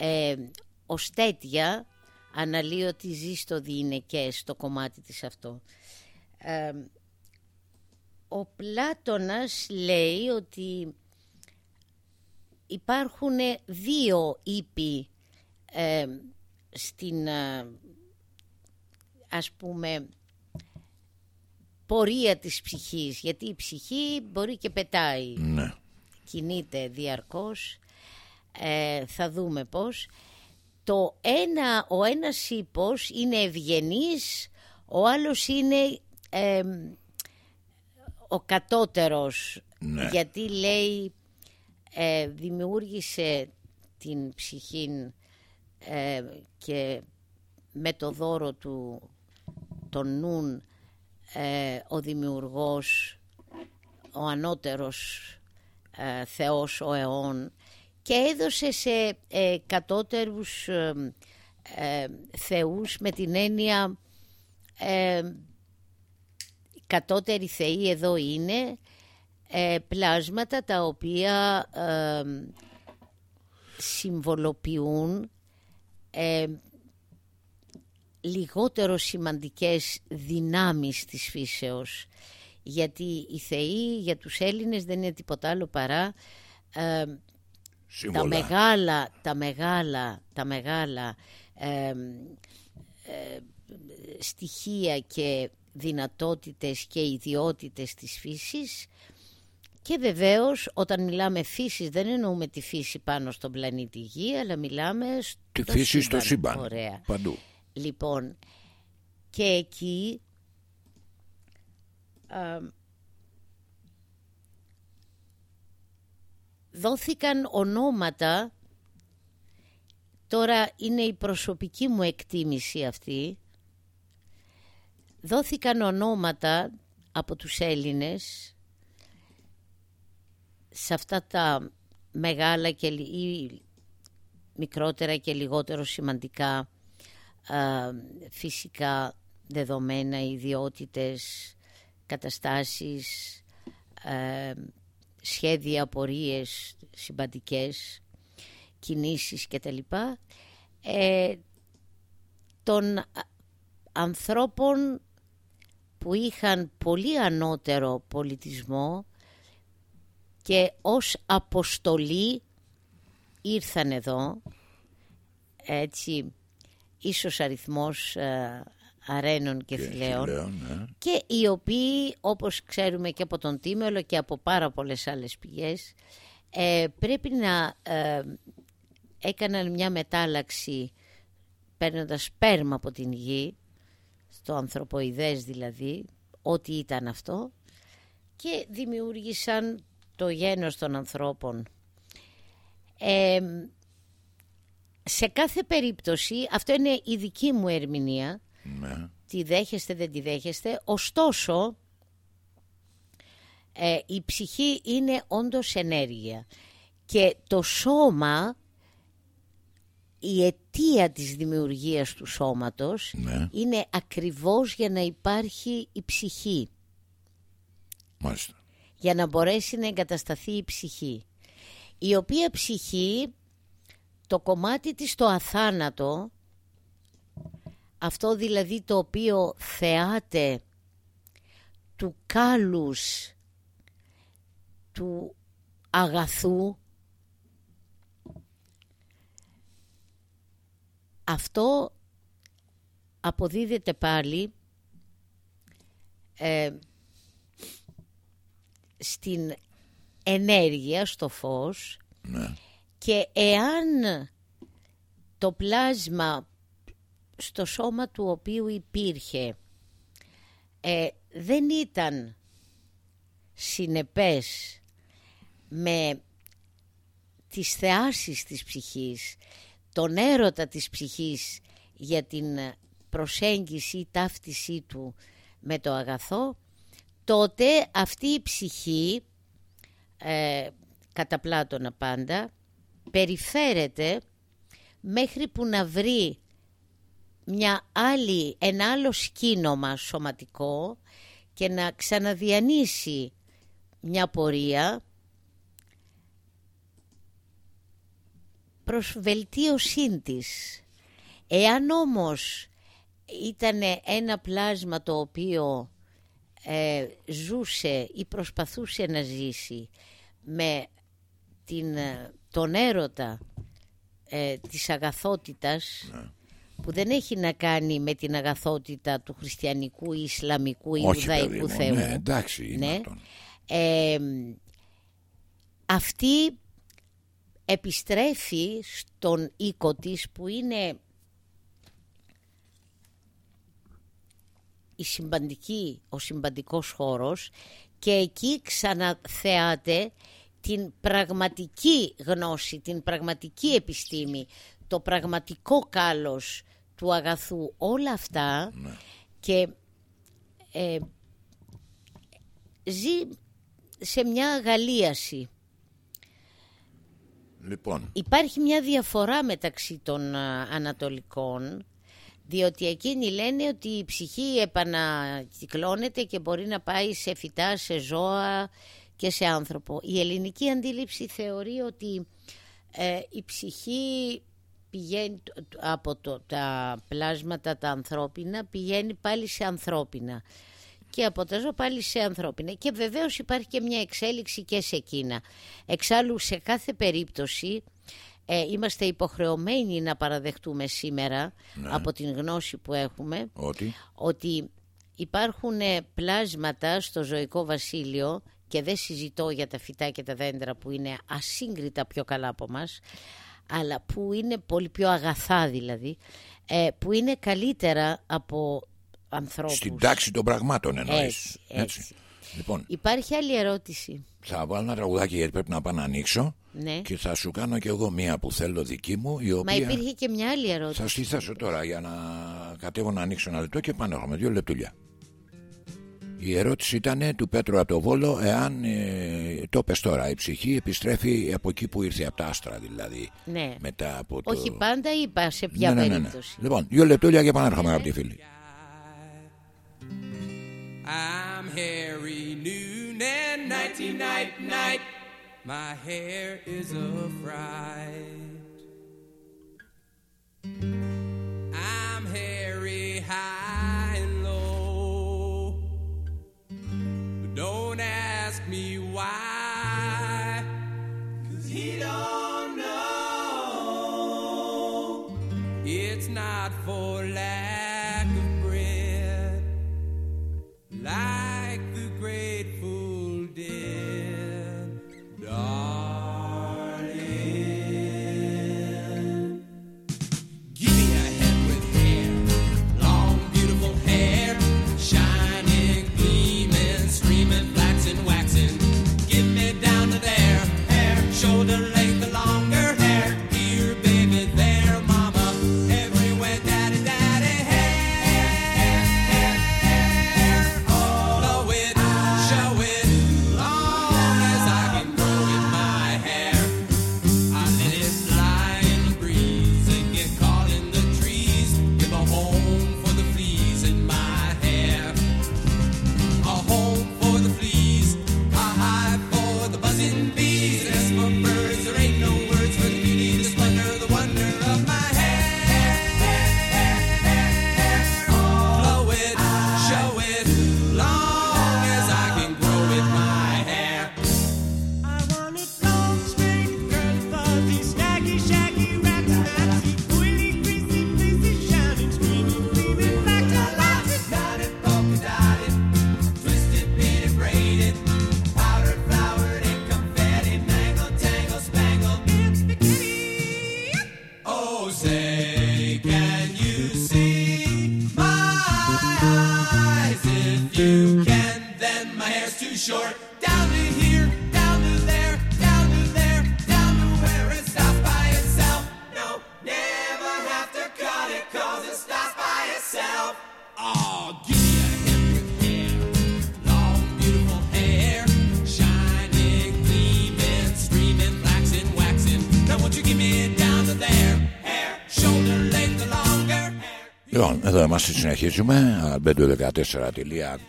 ε, ως τέτοια αναλύει ότι ζει στο διηνεκές στο κομμάτι της αυτό. Ε, ο Πλάτωνας λέει ότι υπάρχουν δύο ύπη ε, στην ε, ας πούμε πορεία της ψυχής γιατί η ψυχή μπορεί και πετάει Ναι. κινείται διαρκώς ε, θα δούμε πώς. Το ένα, ο ένας ύπος είναι ευγενής ο άλλος είναι ε, ο κατώτερος. Ναι. γιατί λέει ε, δημιούργησε την ψυχή ε, και με το δώρο του τον νουν ε, ο δημιουργός ο ανώτερος ε, Θεός ο αιών και έδωσε σε ε, κατώτερους ε, ε, θεούς με την έννοια ε, οι κατώτεροι θεοί εδώ είναι ε, πλάσματα τα οποία ε, συμβολοποιούν ε, λιγότερο σημαντικές δυνάμεις της φύσεως. Γιατί οι θεοί για τους Έλληνες δεν είναι τίποτα άλλο παρά ε, τα Σύμβολα. μεγάλα, τα μεγάλα, τα μεγάλα ε, ε, στοιχεία και δυνατότητες και ιδιότητες της φύσης και βεβαίως όταν μιλάμε φύσης δεν εννοούμε τη φύση πάνω στον πλανήτη Γη αλλά μιλάμε στο Τη φύση στο σύμπαν. Ωραία. Παντού. Λοιπόν, και εκεί α, δόθηκαν ονόματα, τώρα είναι η προσωπική μου εκτίμηση αυτή, δόθηκαν ονόματα από τους Έλληνες σε αυτά τα μεγάλα και λι- ή μικρότερα και λιγότερο σημαντικά α, φυσικά δεδομένα, ιδιότητες, καταστάσεις, ε, σχέδια, απορίες συμπαντικές, κινήσεις κτλ. Ε, των α- ανθρώπων που είχαν πολύ ανώτερο πολιτισμό και ως αποστολή ήρθαν εδώ έτσι ίσως αριθμός ε, αρένων και, Και θηλαίων θηλαίων, ναι. και οι οποίοι όπως ξέρουμε και από τον Τίμελο και από πάρα πολλές άλλες πηγές ε, πρέπει να ε, έκαναν μια μετάλλαξη παίρνοντας σπέρμα από την γη στο ανθρωποειδές δηλαδή ό,τι ήταν αυτό και δημιούργησαν το γένος των ανθρώπων ε, σε κάθε περίπτωση αυτό είναι η δική μου ερμηνεία ναι. τη δέχεστε δεν τη δέχεστε ωστόσο ε, η ψυχή είναι όντως ενέργεια και το σώμα η αιτία της δημιουργίας του σώματος Ναι. είναι ακριβώς για να υπάρχει η ψυχή Μάλιστα. για να μπορέσει να εγκατασταθεί η ψυχή η οποία ψυχή το κομμάτι της το αθάνατο αυτό δηλαδή το οποίο θεάται του κάλους του αγαθού αυτό αποδίδεται πάλι ε, στην ενέργεια, στο φως Ναι. και εάν το πλάσμα στο σώμα του οποίου υπήρχε ε, δεν ήταν συνεπές με τις θεάσεις της ψυχής, τον έρωτα της ψυχής για την προσέγγιση ή ταύτισή του με το αγαθό, τότε αυτή η ψυχή, ε, κατά Πλάτωνα πάντα, περιφέρεται μέχρι που να βρει μια άλλη, ένα άλλο σκήνομα σωματικό και να ξαναδιανύσει μια πορεία προς βελτίωσή της. Εάν όμως ήταν ένα πλάσμα το οποίο ε, ζούσε ή προσπαθούσε να ζήσει με την, ε, τον έρωτα ε, της αγαθότητας που δεν έχει να κάνει με την αγαθότητα του χριστιανικού ή ισλαμικού ή Όχι, παιδί ιουδαϊκού μου. θεού. Ναι, εντάξει, είναι Ναι. αυτόν. Ε, αυτή επιστρέφει στον οίκο της που είναι η συμπαντική, ο συμπαντικός χώρος και εκεί ξαναθεάται την πραγματική γνώση, την πραγματική επιστήμη, το πραγματικό κάλος του αγαθού, όλα αυτά και ε, ζει σε μια αγαλίαση. Λοιπόν, Υπάρχει μια διαφορά μεταξύ των α, ανατολικών διότι εκείνοι λένε ότι η ψυχή επανακυκλώνεται και μπορεί να πάει σε φυτά, σε ζώα και σε άνθρωπο. Η ελληνική αντίληψη θεωρεί ότι ε, η ψυχή πηγαίνει τ- τ- από το, τα πλάσματα τα ανθρώπινα πηγαίνει πάλι σε ανθρώπινα. Και από τα ζώα πάλι σε ανθρώπινα. Και βεβαίως υπάρχει και μια εξέλιξη και σε εκείνα. Εξάλλου σε κάθε περίπτωση ε, είμαστε υποχρεωμένοι να παραδεχτούμε σήμερα από την γνώση που έχουμε ότι; ότι υπάρχουν ε, πλάσματα στο ζωικό βασίλειο και δεν συζητώ για τα φυτά και τα δέντρα που είναι ασύγκριτα πιο καλά από μας αλλά που είναι πολύ πιο αγαθά δηλαδή ε, που είναι καλύτερα από ανθρώπους. Στην τάξη των πραγμάτων εννοείς. Έτσι, έτσι. Λοιπόν, Υπάρχει άλλη ερώτηση. θα βάλω ένα τραγουδάκι γιατί πρέπει να πάω να ανοίξω Ναι. και θα σου κάνω κι εγώ μία που θέλω δική μου η Μα οποία υπήρχε και μια άλλη ερώτηση. θα στη θέσω τώρα για να κατέβω να ανοίξω ένα λεπτό και πάνω έχουμε δύο λεπτούλια. Η ερώτηση ήταν του Πέτρου από το Βόλο εάν ε, το πες τώρα η ψυχή επιστρέφει από εκεί που ήρθε από τα άστρα δηλαδή Ναι. μετά από το... Όχι πάντα είπα σε ποια ναι, ναι, ναι, ναι. περίπτωση. Λοιπόν, δύο λεπτούλια και πανέρχομαι αγαπητοί φίλοι. I'm Harry Noonan, nighty night night. My hair is a fright. Εδώ είμαστε, συνεχίζουμε.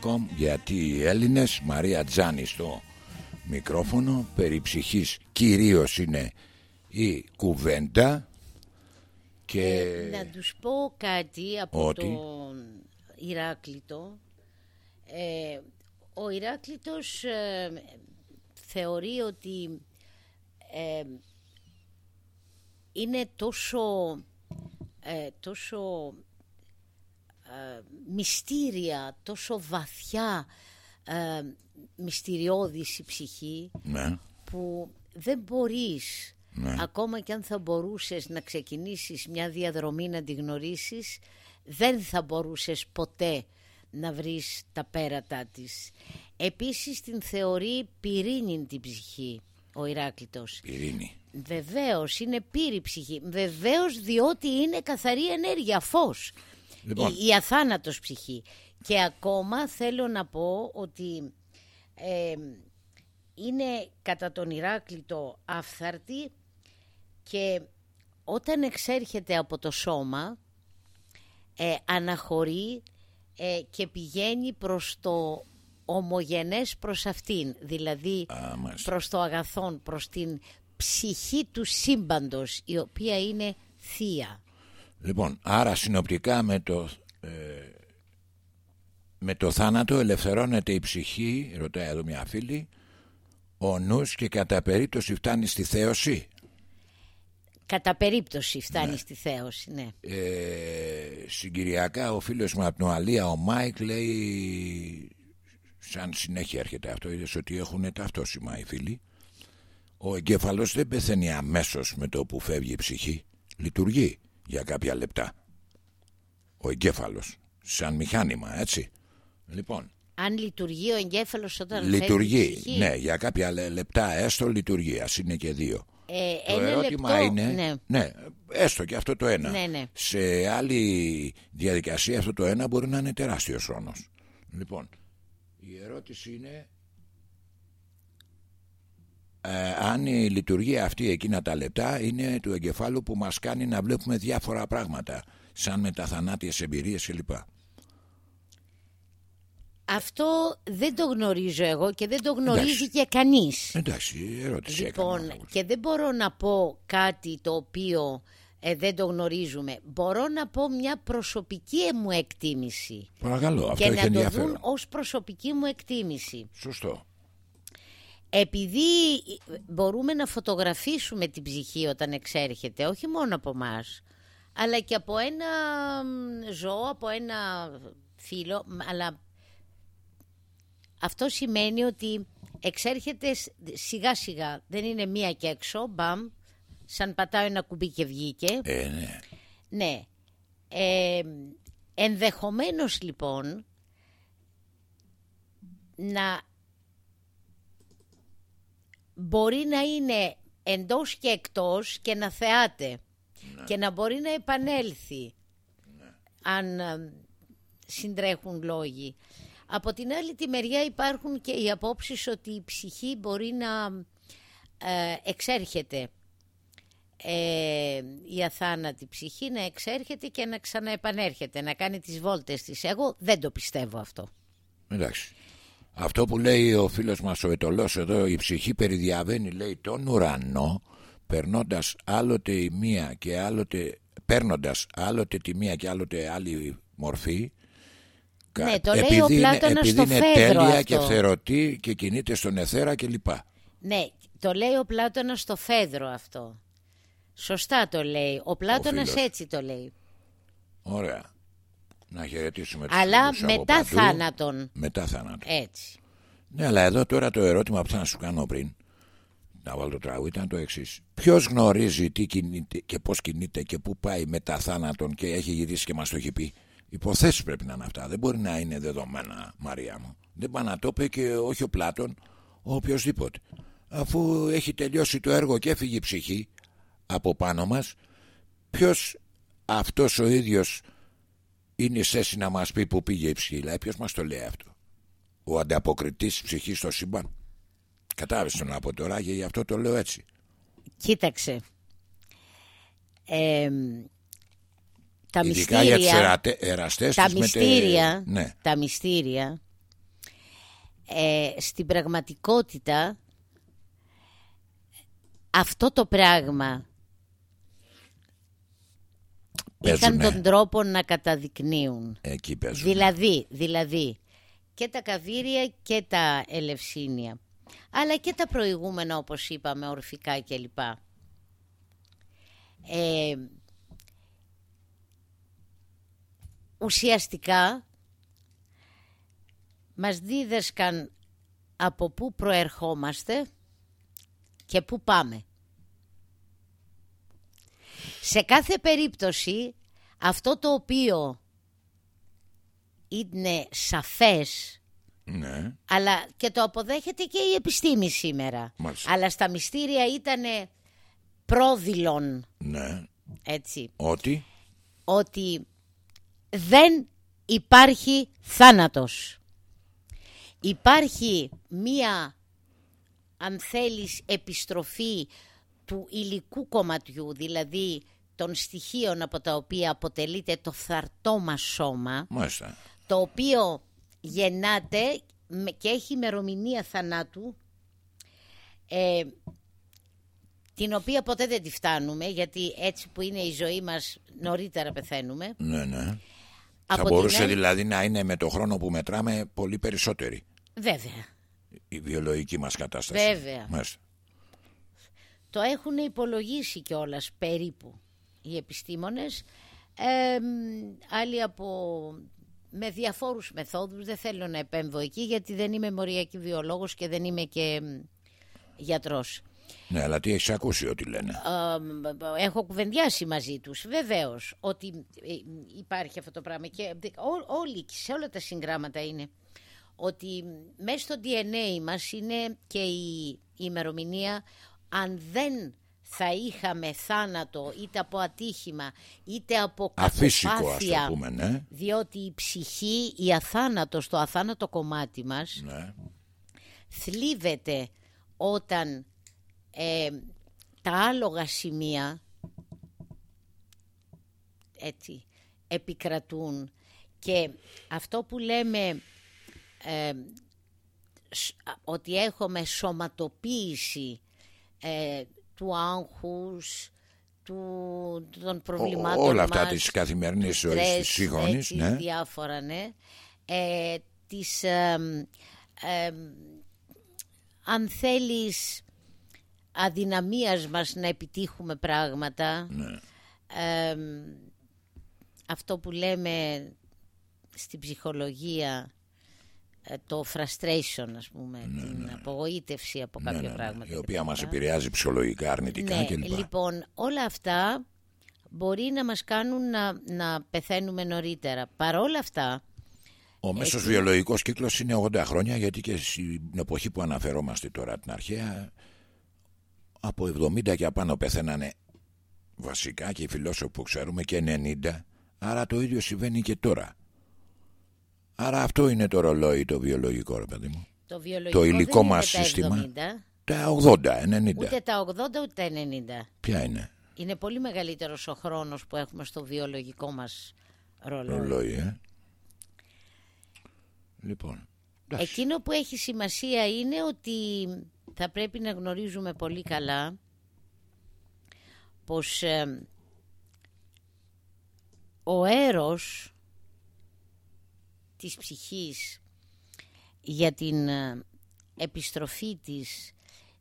albedo14.com γιατί οι Έλληνες, Μαρία Τζάνη στο μικρόφωνο, περί ψυχής κυρίως είναι η κουβέντα και Να τους πω κάτι από Ότι; τον Ηράκλειτο. Ε, ο Ηράκλειτος ε, θεωρεί ότι ε, είναι τόσο, ε, τόσο ε, μυστήρια, τόσο βαθιά ε, μυστηριώδης η ψυχή ναι, που δεν μπορείς Ναι. ακόμα και αν θα μπορούσες να ξεκινήσεις μια διαδρομή να τη γνωρίσεις δεν θα μπορούσες ποτέ να βρεις τα πέρατά της. Επίσης την θεωρεί πυρήνη την ψυχή ο Ηράκλειτος. ειρήνη. Βεβαίως είναι πύρη ψυχή. Βεβαίως διότι είναι καθαρή ενέργεια, φως. Λοιπόν. Η, η αθάνατος ψυχή. Και ακόμα θέλω να πω ότι ε, είναι κατά τον Ηράκλειτο άφθαρτη και όταν εξέρχεται από το σώμα ε, αναχωρεί ε, και πηγαίνει προς το ομογενές προς αυτήν, δηλαδή Α, μάλιστα. προς το αγαθόν, προς την ψυχή του σύμπαντος, η οποία είναι θεία. Λοιπόν, άρα συνοπτικά με το, ε, με το θάνατο ελευθερώνεται η ψυχή, ρωτάει εδώ μια φίλη, ο νους και κατά περίπτωση φτάνει στη θέωση. Κατά περίπτωση φτάνει στη θέωση, ναι. Ε, συγκυριακά ο φίλος μου από την Ουαλία, ο Μάικ, λέει σαν συνέχεια έρχεται αυτό, είδες ότι έχουν ταυτόσημα οι φίλοι. Ο εγκέφαλος δεν πεθαίνει αμέσως με το που φεύγει η ψυχή. Λειτουργεί για κάποια λεπτά. Ο εγκέφαλος, σαν μηχάνημα, έτσι. Λοιπόν, Αν λειτουργεί ο εγκέφαλος όταν φεύγει η λειτουργεί. ψυχή, Ναι, για κάποια λε- λεπτά έστω λειτουργεί, ας είναι και δύο. ε, Το ένα ερώτημα λεπτό, είναι, ναι. ναι, έστω και αυτό το ένα. Ναι, ναι. Σε άλλη διαδικασία αυτό το ένα μπορεί να είναι τεράστιος χρόνος. Λοιπόν, η ερώτηση είναι ε, αν η λειτουργία αυτή εκείνα τα λεπτά είναι του εγκεφάλου που μας κάνει να βλέπουμε διάφορα πράγματα σαν μεταθανάτιες εμπειρίες κλπ. Αυτό δεν το γνωρίζω εγώ και δεν το γνωρίζει Εντάξει. και κανείς. Εντάξει, η ερώτηση Λοιπόν, έκανα. και δεν μπορώ να πω κάτι το οποίο ε, δεν το γνωρίζουμε. Μπορώ να πω μια προσωπική μου εκτίμηση. Παρακαλώ, αυτό και έχει να το ενδιαφέρον. δουν ως προσωπική μου εκτίμηση. Σωστό. Επειδή μπορούμε να φωτογραφίσουμε την ψυχή όταν εξέρχεται, όχι μόνο από εμάς, αλλά και από ένα μ, ζώο, από ένα φύλλο, μ, αλλά αυτό σημαίνει ότι εξέρχεται σ- σιγά σιγά, δεν είναι μία και έξω, μπαμ, σαν πατάω ένα κουμπί και βγήκε. Ε, ναι. Ναι. Ε, ενδεχομένως λοιπόν να μπορεί να είναι εντός και εκτός και να θεάται και να μπορεί να επανέλθει αν ε, συντρέχουν λόγοι. Από την άλλη τη μεριά υπάρχουν και οι απόψεις ότι η ψυχή μπορεί να ε, εξέρχεται ε, η αθάνατη ψυχή να εξέρχεται και να ξαναεπανέρχεται, να κάνει τις βόλτες της. Εγώ δεν το πιστεύω αυτό. Εντάξει. Αυτό που λέει ο φίλος μας ο Ετωλός εδώ η ψυχή περιδιαβαίνει λέει τον ουρανό περνώντας άλλοτε η μία και άλλοτε παίρνοντας άλλοτε τη μία και άλλοτε άλλη μορφή κα- Ναι, το λέει ο επειδή είναι, Πλάτωνας επειδή στο είναι Φέδρο τέλεια αυτό. και φθερωτή και κινείται στον εθέρα κλπ. Ναι, το λέει ο Πλάτωνας στο Φέδρο αυτό. Σωστά το λέει. Ο Πλάτωνας φίλος. έτσι το λέει. Ωραία. Να χαιρετήσουμε τους Αλλά φίλους από μετά παντού. θάνατον. Μετά θάνατον. Έτσι. Ναι, αλλά εδώ τώρα το ερώτημα που θα να σου κάνω πριν να βάλω το τραγούδι ήταν το εξής. Ποιος γνωρίζει τι κινείται και πώς κινείται και πού πάει μετά θάνατον και έχει γυρίσει και μας το έχει πει; Υποθέσεις πρέπει να είναι αυτά. Δεν μπορεί να είναι δεδομένα, Μαρία μου. Δεν πάει να το είπε και όχι ο Πλάτων, ο οποιοδήποτε. Αφού έχει τελειώσει το έργο και έφυγε η ψυχή από πάνω μας, ποιος αυτός ο ίδιος είναι σε θέση να μας πει που πήγε η ψυχή. Δηλαδή, ποιος μας το λέει αυτό; Ο ανταποκριτής ψυχής στο σύμπαν. Κατάλαβες τον από τώρα και γι' αυτό το λέω έτσι. Κοίταξε. Ε, τα Ειδικά για τους μυστήρια, ερατε, εραστές τα της μετε- μυστήρια, Ναι, τα μυστήρια ε, στην πραγματικότητα αυτό το πράγμα είχαν παίζουνε. τον τρόπο να καταδεικνύουν. Εκεί παίζουν. Δηλαδή, δηλαδή και τα καβύρια και τα ελευσίνια αλλά και τα προηγούμενα όπως είπαμε ορφικά κλπ. Ε, ουσιαστικά μας δίδασκαν από πού προερχόμαστε και πού πάμε. Σε κάθε περίπτωση αυτό το οποίο είναι σαφές Ναι, αλλά και το αποδέχεται και η επιστήμη σήμερα. Μάλιστα. Αλλά στα μυστήρια ήταν πρόδειλον, ναι. έτσι, Ότι; ότι δεν υπάρχει θάνατος. Υπάρχει μία, αν θέλεις, επιστροφή του υλικού κομματιού, δηλαδή των στοιχείων από τα οποία αποτελείται το φθαρτό μας σώμα, Μάλιστα. το οποίο γεννάται με- και έχει ημερομηνία θανάτου ε, την οποία ποτέ δεν τη φτάνουμε γιατί έτσι που είναι η ζωή μας νωρίτερα πεθαίνουμε Ναι, ναι. Θα Από την μπορούσε άλλη- δηλαδή να είναι με το χρόνο που μετράμε πολύ περισσότερη βέβαια η βιολογική μας κατάσταση. Βέβαια. Μάλιστα. Το έχουν υπολογίσει κιόλας περίπου οι επιστήμονες. Ε, μ, άλλοι από με διαφόρους μεθόδους. Δεν θέλω να επέμβω εκεί γιατί δεν είμαι μοριακή βιολόγος και δεν είμαι και μ, γιατρός. Ναι, αλλά τι έχεις ακούσει ότι λένε; Ε, έχω κουβεντιάσει μαζί τους βεβαίως ότι ε, υπάρχει αυτό το πράγμα. Και ό- όλοι σε όλα τα συγγράμματα είναι ότι μέσα στο DNA μας είναι και η ημερομηνία αν δεν θα είχαμε θάνατο είτε από ατύχημα είτε από Αφύσικο ας το κακοπάθεια πούμε, ναι. διότι η ψυχή, η αθάνατος, το αθάνατο κομμάτι μας ναι. θλίβεται όταν ε, τα άλογα σημεία έτσι επικρατούν και αυτό που λέμε ε, σ- α, ότι έχουμε σωματοποίηση ε, του άγχους του, των προβλημάτων όλα αυτά μας, της καθημερινής ζωής στρες, της σύγχρονης, έτσι, ναι. διάφορα, ναι. Ε, της, εμ, εμ, αν θέλεις, αδυναμίας μας να επιτύχουμε πράγματα. Ναι. Εμ, αυτό που λέμε στην ψυχολογία ε, το frustration, ας πούμε, την απογοήτευση από Ναι, κάποια ναι, ναι. πράγματα. Η οποία κτλ. μας επηρεάζει ψυχολογικά, αρνητικά Ναι, κλπ. λοιπόν, όλα αυτά μπορεί να μας κάνουν να, να πεθαίνουμε νωρίτερα. Παρόλα αυτά, Ο μέσος βιολογικός κύκλος είναι 80 χρόνια γιατί και στην εποχή που αναφερόμαστε τώρα την αρχαία από 70 και απάνω πεθαίνανε βασικά και οι φιλόσοφοι που ξέρουμε και 90 άρα το ίδιο συμβαίνει και τώρα άρα αυτό είναι το ρολόι το βιολογικό ρε παιδί μου Το βιολογικό το δεν υλικό είναι μας τα σύστημα. 70, τα 80, 90 ούτε τα 80 ούτε τα 90. ποια είναι; Είναι πολύ μεγαλύτερος ο χρόνος που έχουμε στο βιολογικό μας ρόλο. ρολόι ε; λοιπόν εντάξει. Εκείνο που έχει σημασία είναι ότι θα πρέπει να γνωρίζουμε πολύ καλά πως ε, ο έρος της ψυχής για την ε, επιστροφή της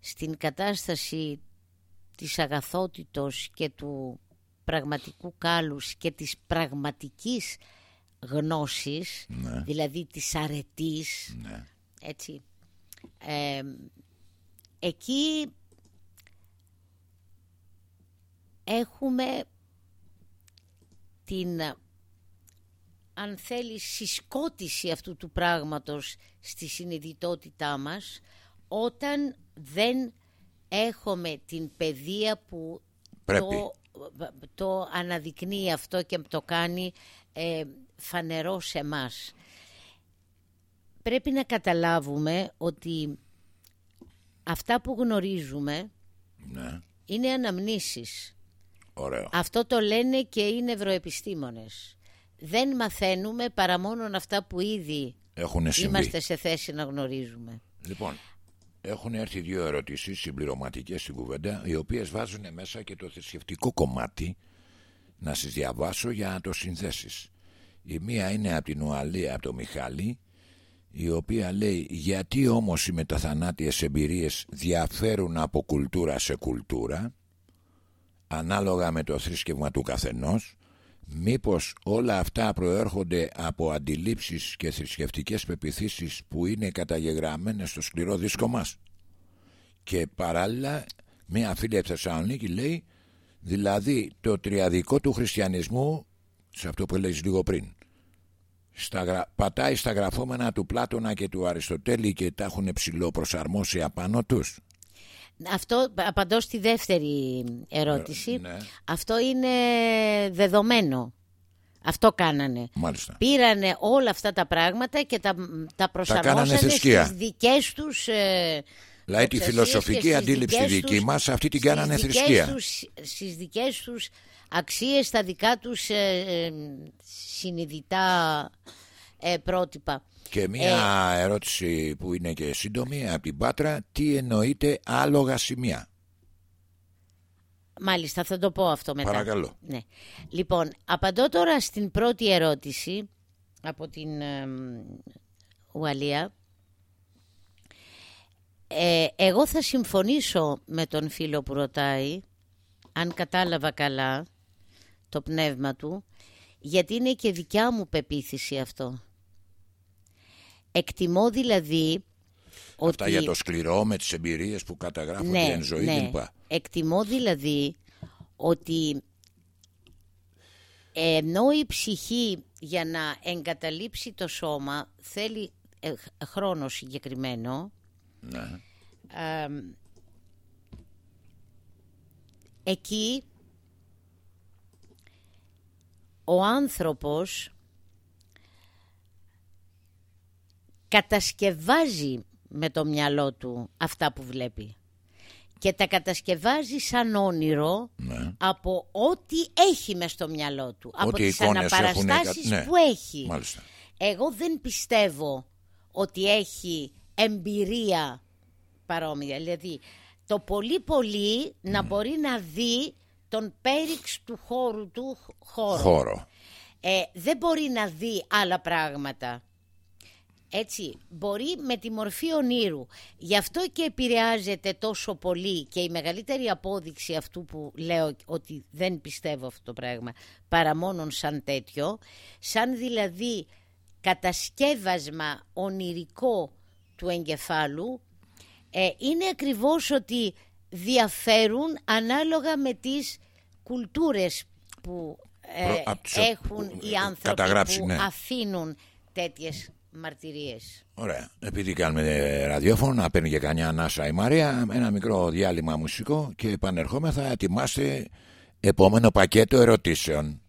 στην κατάσταση της αγαθότητος και του πραγματικού κάλους και της πραγματικής γνώσης, Ναι. δηλαδή της αρετής, ναι. έτσι. Ε, εκεί έχουμε την, αν θέλει, συσκότηση αυτού του πράγματος στη συνειδητότητά μας όταν δεν έχουμε την παιδεία που Πρέπει. το, το αναδεικνύει αυτό και το κάνει ε, φανερό σε μας. Πρέπει να καταλάβουμε ότι αυτά που γνωρίζουμε ναι. είναι αναμνήσεις. ωραίο Αυτό το λένε και οι νευροεπιστήμονες. Δεν μαθαίνουμε παρά μόνο αυτά που ήδη έχουν συμβεί είμαστε σε θέση να γνωρίζουμε. Λοιπόν, έχουν έρθει δύο ερωτήσεις συμπληρωματικές στην κουβέντα, οι οποίες βάζουν μέσα και το θρησκευτικό κομμάτι να σας διαβάσω για να το συνδέσεις. Η μία είναι από την Ουαλία, από το Μιχάλη, η οποία λέει γιατί όμως οι μεταθανάτιες εμπειρίες διαφέρουν από κουλτούρα σε κουλτούρα, ανάλογα με το θρήσκευμα του καθενός, μήπως όλα αυτά προέρχονται από αντιλήψεις και θρησκευτικές πεπιθήσεις που είναι καταγεγραμμένες στο σκληρό δίσκο μας; Και παράλληλα, μία φίλη από Θεσσαλονίκη λέει, δηλαδή το τριαδικό του χριστιανισμού, σε αυτό που έλεγες λίγο πριν, στα, γρα- πατάει στα γραφόμενα του Πλάτωνα και του Αριστοτέλη και τα έχουν ψηλό προσαρμόσει απάνω τους; Αυτό απαντώ στη δεύτερη ερώτηση. Ε, ναι. Αυτό είναι δεδομένο. Αυτό κάνανε. Μάλιστα. Πήρανε όλα αυτά τα πράγματα και τα, τα προσαρμόσανε θρησκεία. στις δικές τους ε, Δηλαδή τη εξουσίες φιλοσοφική και στις αντίληψη τη δικές δική τους- μας αυτή την στις κάνανε δικές θρησκεία. Τους, στις δικές τους αξίες, στα δικά τους ε, ε, συνειδητά ε, πρότυπα. Και μία ερώτηση που είναι και σύντομη από την Πάτρα, τι εννοείται άλογα σημεία; Μάλιστα, θα το πω αυτό μετά. Παρακαλώ. Ναι. Λοιπόν, απαντώ τώρα στην πρώτη ερώτηση από την ε, Ουαλία. Ε, εγώ θα συμφωνήσω με τον φίλο που ρωτάει, αν κατάλαβα καλά το πνεύμα του, γιατί είναι και δικιά μου πεποίθηση αυτό. Εκτιμώ δηλαδή Αυτά ότι... για το σκληρό με τις εμπειρίες που καταγράφονται εν ζωή ναι. κλπ. Εκτιμώ δηλαδή ότι ενώ η ψυχή για να εγκαταλείψει το σώμα θέλει ε, χρόνο συγκεκριμένο Ναι. αμ, εκεί ο άνθρωπος κατασκευάζει με το μυαλό του αυτά που βλέπει και τα κατασκευάζει σαν όνειρο Ναι. από ό,τι έχει μες στο μυαλό του από Ό,τι τις εικόνες έχουν αναπαραστάσεις κα- ναι. που έχει Μάλιστα. εγώ δεν πιστεύω ότι έχει εμπειρία παρόμοια. Δηλαδή, το πολύ πολύ να μπορεί να δει τον πέριξ του χώρου του χώρο. Χώρο. Ε, δεν μπορεί να δει άλλα πράγματα. Έτσι, μπορεί με τη μορφή ονείρου. Γι' αυτό και επηρεάζεται τόσο πολύ και η μεγαλύτερη απόδειξη αυτού που λέω ότι δεν πιστεύω αυτό το πράγμα παρά μόνον σαν τέτοιο, σαν δηλαδή κατασκεύασμα ονειρικό του εγκεφάλου, ε, είναι ακριβώς ότι διαφέρουν ανάλογα με τις κουλτούρες που ε, Προ- απ' τις- έχουν που- οι άνθρωποι καταγράψει, που ναι. αφήνουν τέτοιες μαρτυρίες. Ωραία. Επειδή κάνουμε ραδιόφωνο, να παίρνει και κανιά ανάσα η Μαρία, ένα μικρό διάλειμμα μουσικό και επανερχόμεθα. Ετοιμάστε επόμενο πακέτο ερωτήσεων.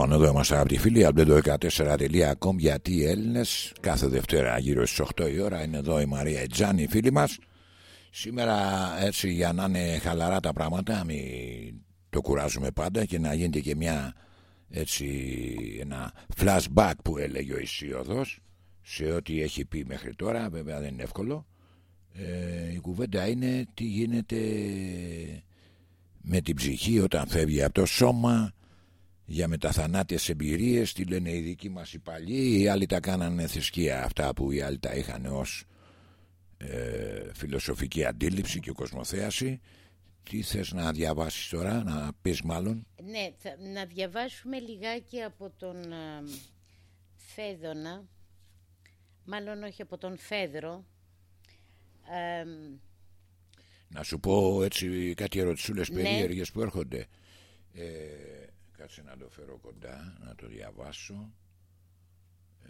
Λοιπόν, εδώ είμαστε από τη φίλη albedo14.com γιατί οι Έλληνες κάθε Δευτέρα γύρω στις 8 η ώρα είναι εδώ η Μαρία Ετζάνη, η φίλη μας. Σήμερα έτσι για να είναι χαλαρά τα πράγματα, μην το κουράζουμε πάντα και να γίνεται και μια έτσι ένα flashback που έλεγε ο Ισίωδος σε ό,τι έχει πει μέχρι τώρα, βέβαια δεν είναι εύκολο. Ε, η κουβέντα είναι τι γίνεται με την ψυχή όταν φεύγει από το σώμα για μεταθανάτιες εμπειρίες τι λένε οι δικοί μας οι παλιοί οι άλλοι τα κάνανε θρησκεία αυτά που οι άλλοι τα είχαν ως ε, φιλοσοφική αντίληψη και κοσμοθέαση τι θες να διαβάσεις τώρα να πεις μάλλον; Ναι, θα- να διαβάσουμε λιγάκι από τον ε, Φέδωνα, μάλλον όχι από τον Φέδρο. Ε, να σου πω έτσι κάτι ερωτησούλες Ναι. περίεργες που έρχονται ε, κάτσε να το φέρω κοντά να το διαβάσω ε,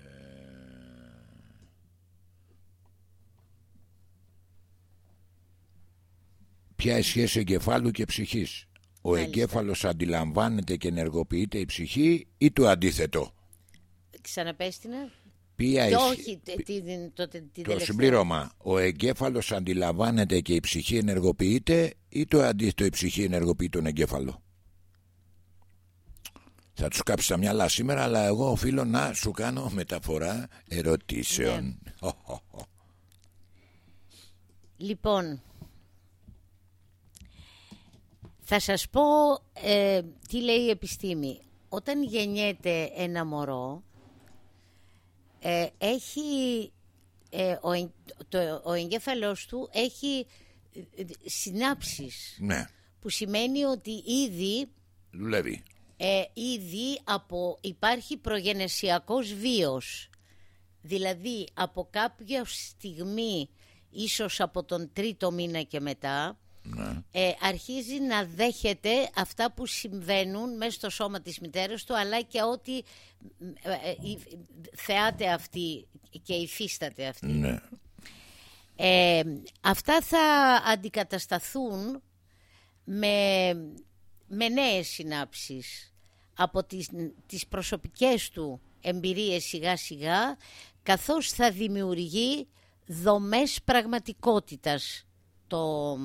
Ποια η σχέση εγκεφάλου και ψυχής; Ο Μάλιστα. εγκέφαλος αντιλαμβάνεται και ενεργοποιείται η ψυχή ή το αντίθετο; Ξαναπέστηνα. Ποια Και η όχι τε- τη, την- το, την Το τελευταία. συμπλήρωμα. Ο εγκέφαλος αντιλαμβάνεται και η ψυχή ενεργοποιείται ή το αντίθετο η ψυχή ενεργοποιεί τον εγκέφαλο; Θα τους κάψεις τα μυαλά σήμερα, αλλά εγώ οφείλω να σου κάνω μεταφορά ερωτήσεων. Λοιπόν, θα σας πω ε, τι λέει η επιστήμη. Όταν γεννιέται ένα μωρό, ε, έχει, ε, ο, εγ- το, ο εγκέφαλός του έχει ε, συνάψεις Ναι, που σημαίνει ότι ήδη δουλεύει. Ε, ήδη από, υπάρχει προγενεσιακός βίος. Δηλαδή από κάποια στιγμή, ίσως από τον τρίτο μήνα και μετά, Ναι. ε, αρχίζει να δέχεται αυτά που συμβαίνουν μέσα στο σώμα της μητέρας του, αλλά και ό,τι ε, ε, υ- θεάται αυτή και υφίσταται αυτή. Ναι. Ε, αυτά θα αντικατασταθούν με, με νέες συνάψεις από τις, τις προσωπικές του εμπειρίες σιγά σιγά καθώς θα δημιουργεί δομές πραγματικότητας το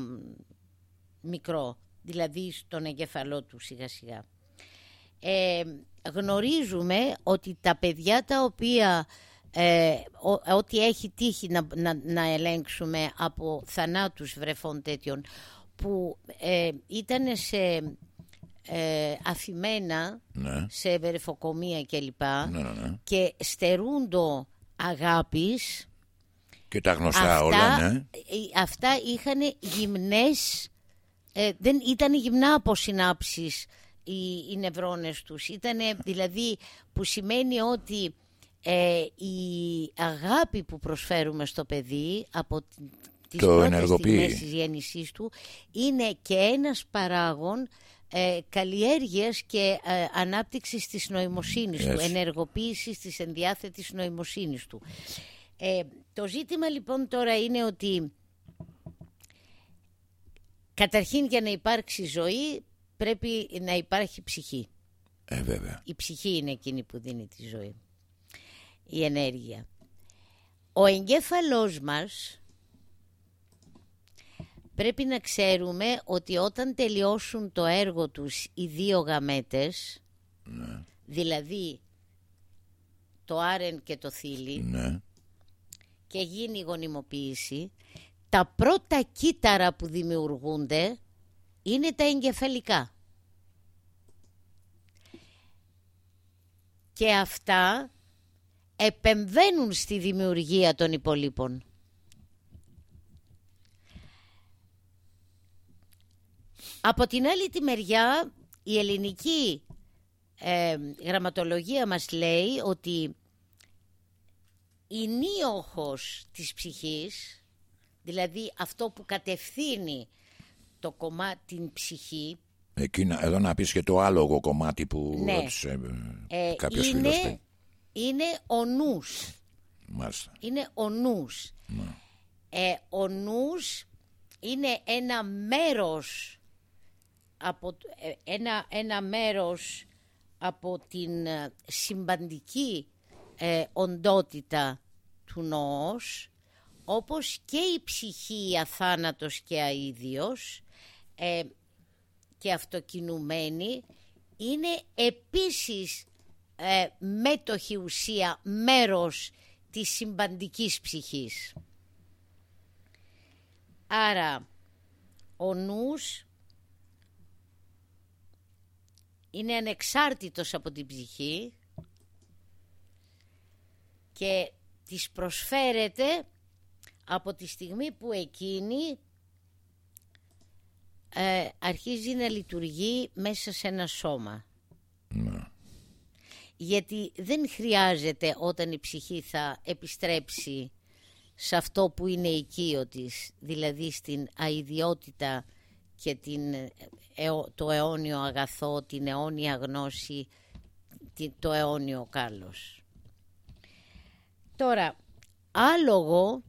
μικρό, δηλαδή στον εγκέφαλό του σιγά σιγά. Ε, γνωρίζουμε ότι τα παιδιά τα οποία ε, ό- ό,τι έχει τύχει να, να, να ελέγξουμε από θανάτους βρεφών τέτοιων που ε, ήταν σε ε, αφημένα Ναι. σε βρεφοκομεία κλπ Ναι, ναι, ναι. και στερούντο αγάπης Και τα γνωστά όλα, ναι. ε, αυτά είχαν γυμνές, ε, δεν ήταν γυμνά από συνάψεις οι, οι νευρώνες τους. Ήταν δηλαδή που σημαίνει ότι ε, η αγάπη που προσφέρουμε στο παιδί από την- τις Το πρώτες ενεργοποιεί. στιγμές της γέννησής του είναι και ένας παράγων ε, καλλιέργειας και ε, ανάπτυξης της νοημοσύνης του, Έτσι. ενεργοποίησης της ενδιάθετης νοημοσύνης του. Ε, το ζήτημα λοιπόν τώρα είναι ότι καταρχήν για να υπάρξει ζωή πρέπει να υπάρχει ψυχή. Ε, βέβαια. Η ψυχή είναι εκείνη που δίνει τη ζωή. Η ενέργεια. Ο εγκέφαλός μας πρέπει να ξέρουμε ότι όταν τελειώσουν το έργο τους οι δύο γαμέτες, δηλαδή το άρεν και το θήλι, Ναι. και γίνει η γονιμοποίηση, τα πρώτα κύτταρα που δημιουργούνται είναι τα εγκεφαλικά. Και αυτά επεμβαίνουν στη δημιουργία των υπολείπων. Από την άλλη τη μεριά η ελληνική ε, γραμματολογία μας λέει ότι η νίοχος της ψυχής, δηλαδή αυτό που κατευθύνει το κομμάτι, την ψυχή, Εκείνα, εδώ να πεις και το άλογο κομμάτι που Ναι. ρώτησε ε, ε, κάποιος φίλος πριν. είναι, είναι ο νους. Μάλιστα. Είναι ο νους. Ε, ο νους είναι ένα μέρος από, τ- ε, ένα, ένα μέρος από την ε, συμπαντική ε, οντότητα του νοός όπως και η ψυχή αθάνατος και αίδιος ε, και αυτοκινουμένη είναι επίσης ε, μέτοχη ουσία μέρος της συμπαντικής ψυχής. Άρα ο νους είναι ανεξάρτητος από την ψυχή και της προσφέρεται από τη στιγμή που εκείνη ε, αρχίζει να λειτουργεί μέσα σε ένα σώμα. Ναι. Γιατί δεν χρειάζεται όταν η ψυχή θα επιστρέψει σε αυτό που είναι οικείο της, δηλαδή στην αηδιότητα και την, ε, αιω- το αιώνιο αγαθό, την αιώνια γνώση, τη- το αιώνιο κάλος. Τώρα, άλογο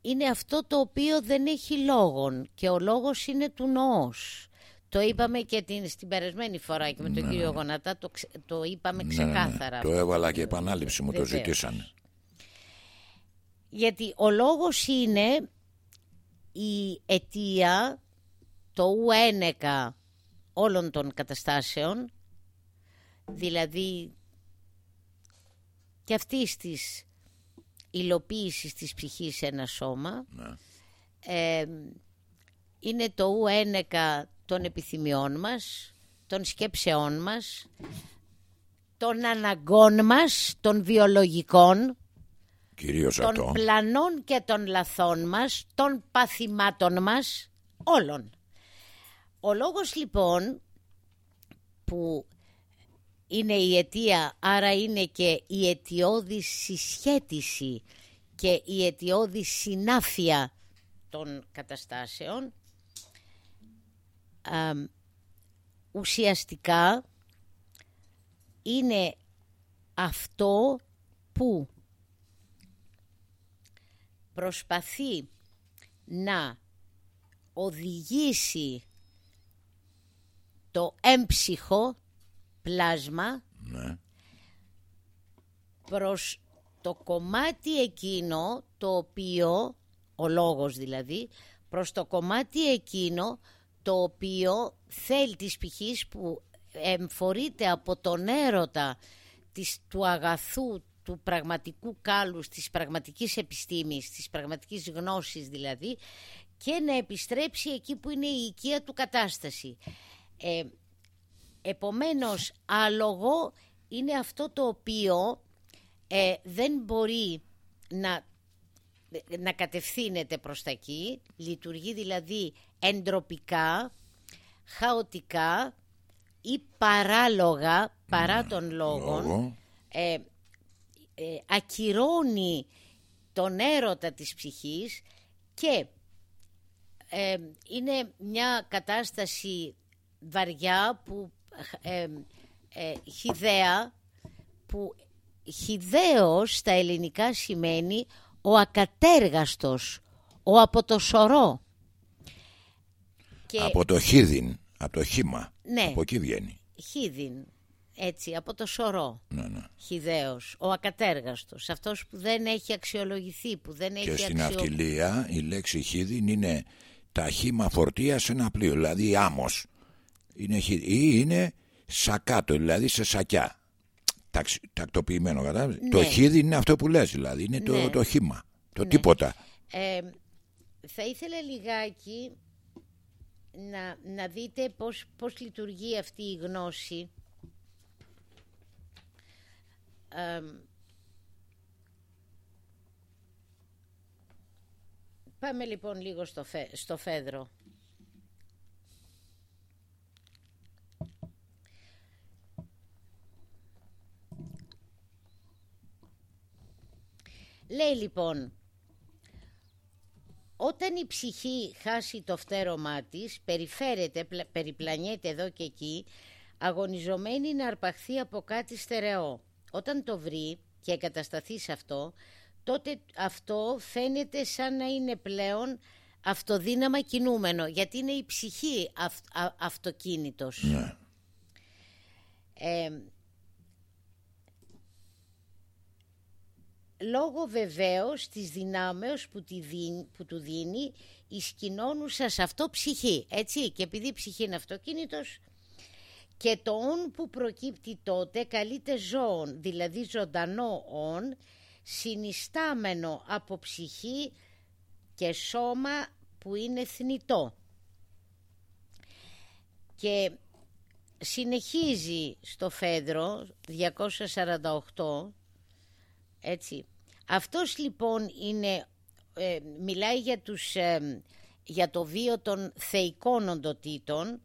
είναι αυτό το οποίο δεν έχει λόγον και ο λόγος είναι του νοός. Το είπαμε και την, στην περασμένη φορά και με τον κύριο Γονατά το, ξε- το είπαμε Ναι, ναι, ναι. ξεκάθαρα. Το έβαλα και επανάληψη μου, το Βεβαίως. ζητήσανε. Γιατί ο λόγος είναι η αιτία, το ουένεκα όλων των καταστάσεων, δηλαδή και αυτής της υλοποίησης της ψυχής σε ένα σώμα, ε, είναι το ουένεκα των επιθυμιών μας, των σκέψεών μας, των αναγκών μας, των βιολογικών, Κυρίως των αυτό. πλανών και των λαθών μας, των παθημάτων μας, όλων. Ο λόγος λοιπόν που είναι η αιτία, άρα είναι και η αιτιώδη συσχέτιση και η αιτιώδη συνάφεια των καταστάσεων, αμ, ουσιαστικά είναι αυτό που προσπαθεί να οδηγήσει το έμψυχο πλάσμα Ναι. προς το κομμάτι εκείνο το οποίο, ο λόγος δηλαδή, προς το κομμάτι εκείνο το οποίο θέλει της πηχής που εμφορείται από τον έρωτα της, του αγαθού, του πραγματικού κάλους, της πραγματικής επιστήμης, της πραγματικής γνώσης δηλαδή και να επιστρέψει εκεί που είναι η οικία του κατάσταση. Ε, Επομένως, άλογο είναι αυτό το οποίο ε, δεν μπορεί να, να κατευθύνεται προς τα εκεί, λειτουργεί δηλαδή εντροπικά, χαοτικά ή παράλογα, παρά των λόγων, Λόγο. ε, ε, ακυρώνει τον έρωτα της ψυχής και ε, είναι μια κατάσταση βαριά που ε, ε, χιδαία που χιδαίος στα ελληνικά σημαίνει ο ακατέργαστος, ο από το σωρό. Και Από το χίδιν, από το χήμα. Ναι. Από εκεί βγαίνει. χίδιν, έτσι, από το σωρό. Ναι, ναι. Χιδαίος, ο ακατέργαστος, αυτός που δεν έχει αξιολογηθεί, που δεν Και έχει στην αξιο... αυτιλία η λέξη χίδιν είναι τα χήμα φορτίας σε ένα πλοίο, δηλαδή άμμος. Είναι, χι- ή είναι σακάτο, δηλαδή σε σακιά. Ταξ, τακτοποιημένο, κατάλαβες; Ναι. Το χίδιν είναι αυτό που λες, δηλαδή είναι το, Ναι. το χήμα. Το τίποτα. Ε, θα ήθελα λιγάκι να, να δείτε πώς, πώς λειτουργεί αυτή η γνώση. Ε, πάμε λοιπόν λίγο στο, Φε- στο Φέδρο. Λέει λοιπόν, όταν η ψυχή χάσει το φτέρωμά της, περιφέρεται, πλα- περιπλανιέται εδώ και εκεί, αγωνιζομένη να αρπαχθεί από κάτι στερεό. Όταν το βρει και εγκατασταθεί σε αυτό, τότε αυτό φαίνεται σαν να είναι πλέον αυτοδύναμα κινούμενο, γιατί είναι η ψυχή αυ, α- αυτοκίνητος. Ναι. Ε, λόγω βεβαίως της δυνάμεως που, τη δίνει, που του δίνει η σκηνώνουσα σε αυτό ψυχή, έτσι, και επειδή η ψυχή είναι αυτοκίνητος και το «ον» που προκύπτει τότε καλείται ζώον, δηλαδή ζωντανό «ον», συνιστάμενο από ψυχή και σώμα που είναι θνητό. Και συνεχίζει στο Φέδρο 248 έτσι. Αυτός λοιπόν είναι, ε, μιλάει για, τους, ε, για το βίο των θεϊκών οντοτήτων,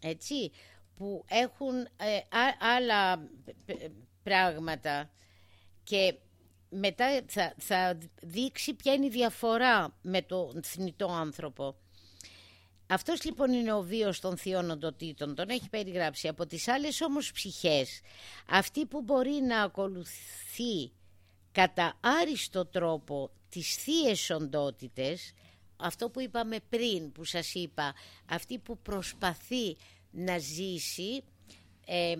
έτσι, που έχουν ε, α- άλλα ε, πράγματα και μετά θα, θα δείξει ποια είναι η διαφορά με τον θνητό άνθρωπο. Αυτός λοιπόν είναι ο βίος των θείων οντοτήτων, τον έχει περιγράψει. Από τις άλλες όμως ψυχές, αυτή που μπορεί να ακολουθεί κατά άριστο τρόπο τις θείες οντότητες, αυτό που είπαμε πριν, που σας είπα, αυτή που προσπαθεί να ζήσει ε,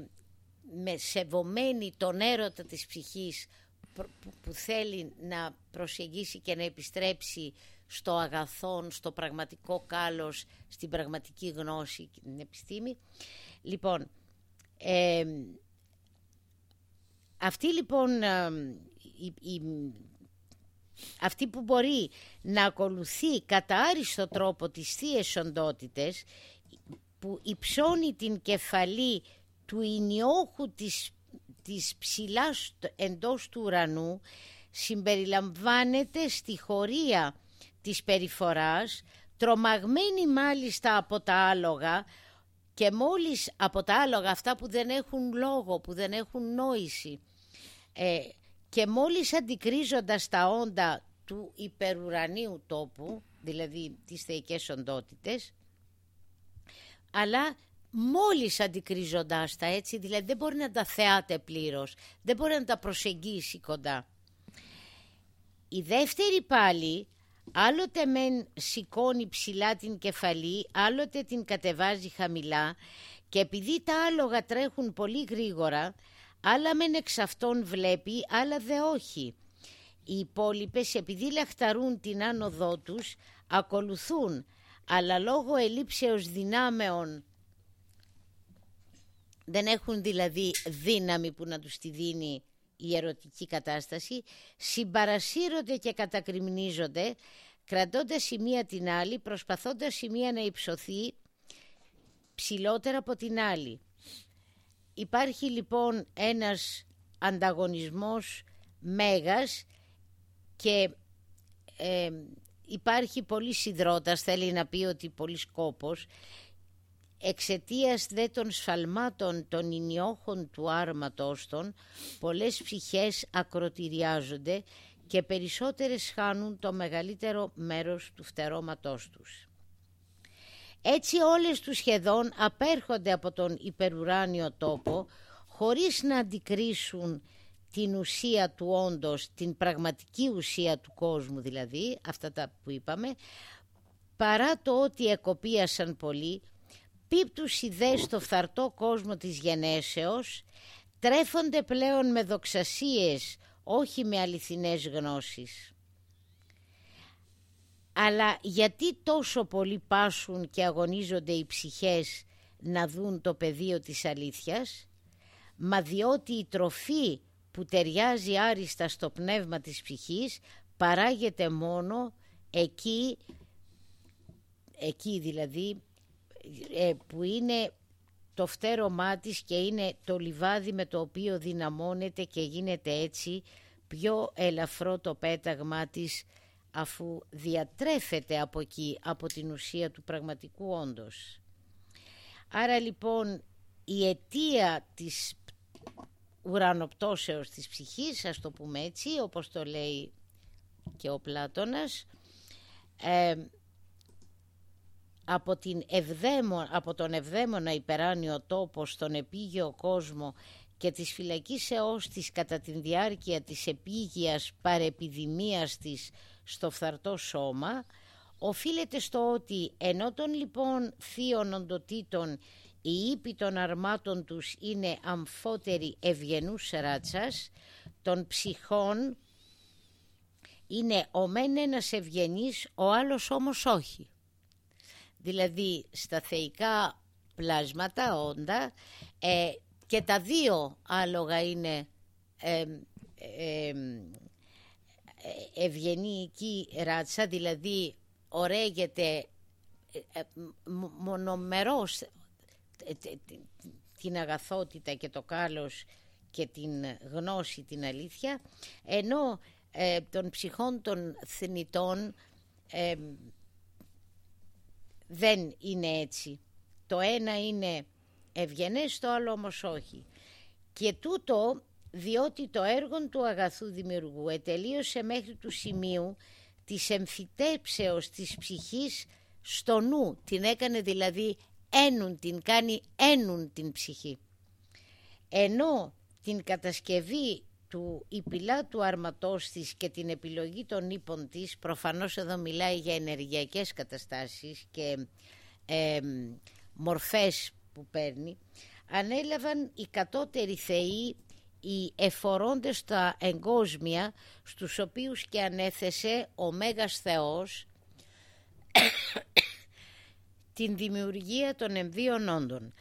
με σεβομένη τον έρωτα της ψυχής προ- που- που θέλει να προσεγγίσει και να επιστρέψει στο αγαθόν, στο πραγματικό κάλος, στην πραγματική γνώση και την επιστήμη. Λοιπόν, ε, αυτή λοιπόν ε, η, η- αυτή που μπορεί να ακολουθεί κατά άριστο τρόπο τις θείες οντότητες που υψώνει την κεφαλή του ηνιόχου της, της ψηλάς στο- εντός του ουρανού συμπεριλαμβάνεται στη χωρία της περιφοράς, τρομαγμένη μάλιστα από τα άλογα και μόλις από τα άλογα αυτά που δεν έχουν λόγο, που δεν έχουν νόηση ε, και μόλις αντικρίζοντας τα όντα του υπερουρανίου τόπου, δηλαδή τις θεϊκές οντότητες, αλλά μόλις αντικρίζοντάς τα έτσι, δηλαδή δεν μπορεί να τα θεάται πλήρως, δεν μπορεί να τα προσεγγίσει κοντά. Η δεύτερη πάλι άλλοτε μεν σηκώνει ψηλά την κεφαλή, άλλοτε την κατεβάζει χαμηλά και επειδή τα άλογα τρέχουν πολύ γρήγορα, άλλα μεν εξ αυτών βλέπει, άλλα δε όχι. Οι υπόλοιπες επειδή λαχταρούν την άνοδό τους, ακολουθούν, αλλά λόγω ελήψεως δυνάμεων δεν έχουν δηλαδή δύναμη που να τους τη δίνει η ερωτική κατάσταση, συμπαρασύρονται και κατακριμνίζονται, κρατώντας η μία την άλλη, προσπαθώντας η μία να υψωθεί ψηλότερα από την άλλη. Υπάρχει λοιπόν ένας ανταγωνισμός μέγας και ε, υπάρχει πολύ σιδρότας, θέλει να πει ότι πολύ σκόπος Εξαιτίας δε των σφαλμάτων των ινιόχων του άρματος των, πολλές ψυχές ακροτηριάζονται και περισσότερες χάνουν το μεγαλύτερο μέρος του φτερώματός τους. Έτσι όλες τους σχεδόν απέρχονται από τον υπερουράνιο τόπο χωρίς να αντικρίσουν την ουσία του όντως, την πραγματική ουσία του κόσμου δηλαδή, αυτά τα που είπαμε, παρά το ότι εκοπίασαν πολύ, πίπτους ιδέες στο φθαρτό κόσμο της γενέσεως, τρέφονται πλέον με δοξασίες, όχι με αληθινές γνώσεις. Αλλά γιατί τόσο πολύ πάσουν και αγωνίζονται οι ψυχές να δουν το πεδίο της αλήθειας, μα διότι η τροφή που ταιριάζει άριστα στο πνεύμα της ψυχής παράγεται μόνο εκεί, εκεί δηλαδή ε, που είναι το φτέρωμά της και είναι το λιβάδι με το οποίο δυναμώνεται και γίνεται έτσι πιο ελαφρό το πέταγμά της αφού διατρέφεται από εκεί, από την ουσία του πραγματικού όντως. Άρα λοιπόν η αιτία της ουρανοπτώσεως της ψυχής, ας το πούμε έτσι, όπως το λέει και ο Πλάτωνας, ε, από, την ευδαίμο, από τον ευδαίμονα υπεράνιο τόπο στον επίγειο κόσμο και της φυλακίσεώς της κατά την διάρκεια της επίγειας παρεπιδημίας της στο φθαρτό σώμα, οφείλεται στο ότι ενώ των λοιπόν θείων οντοτήτων η ύπη των αρμάτων τους είναι αμφότερη ευγενούς ράτσας, των ψυχών είναι ο μεν ένας ευγενής, ο άλλος όμως όχι. Δηλαδή στα θεϊκά πλάσματα, όντα, ε, και τα δύο άλογα είναι ε, ε, ευγενική ράτσα, δηλαδή ωραίγεται μονομερός την αγαθότητα και το κάλος και την γνώση, την αλήθεια, ενώ ε, των ψυχών των θνητών ε, δεν είναι έτσι. Το ένα είναι ευγενές, το άλλο όμως όχι. Και τούτο διότι το έργο του αγαθού δημιουργού ετελείωσε μέχρι του σημείου της εμφυτέψεως της ψυχής στο νου. Την έκανε δηλαδή ένουν, την κάνει ένουν την ψυχή. Ενώ την κατασκευή του υπηλά του αρματός της και την επιλογή των ύπων της, προφανώς εδώ μιλάει για ενεργειακές καταστάσεις και ε, μορφές που παίρνει, ανέλαβαν οι κατώτεροι θεοί οι εφορώντες στα εγκόσμια στους οποίους και ανέθεσε ο Μέγας Θεός την δημιουργία των εμβίων όντων.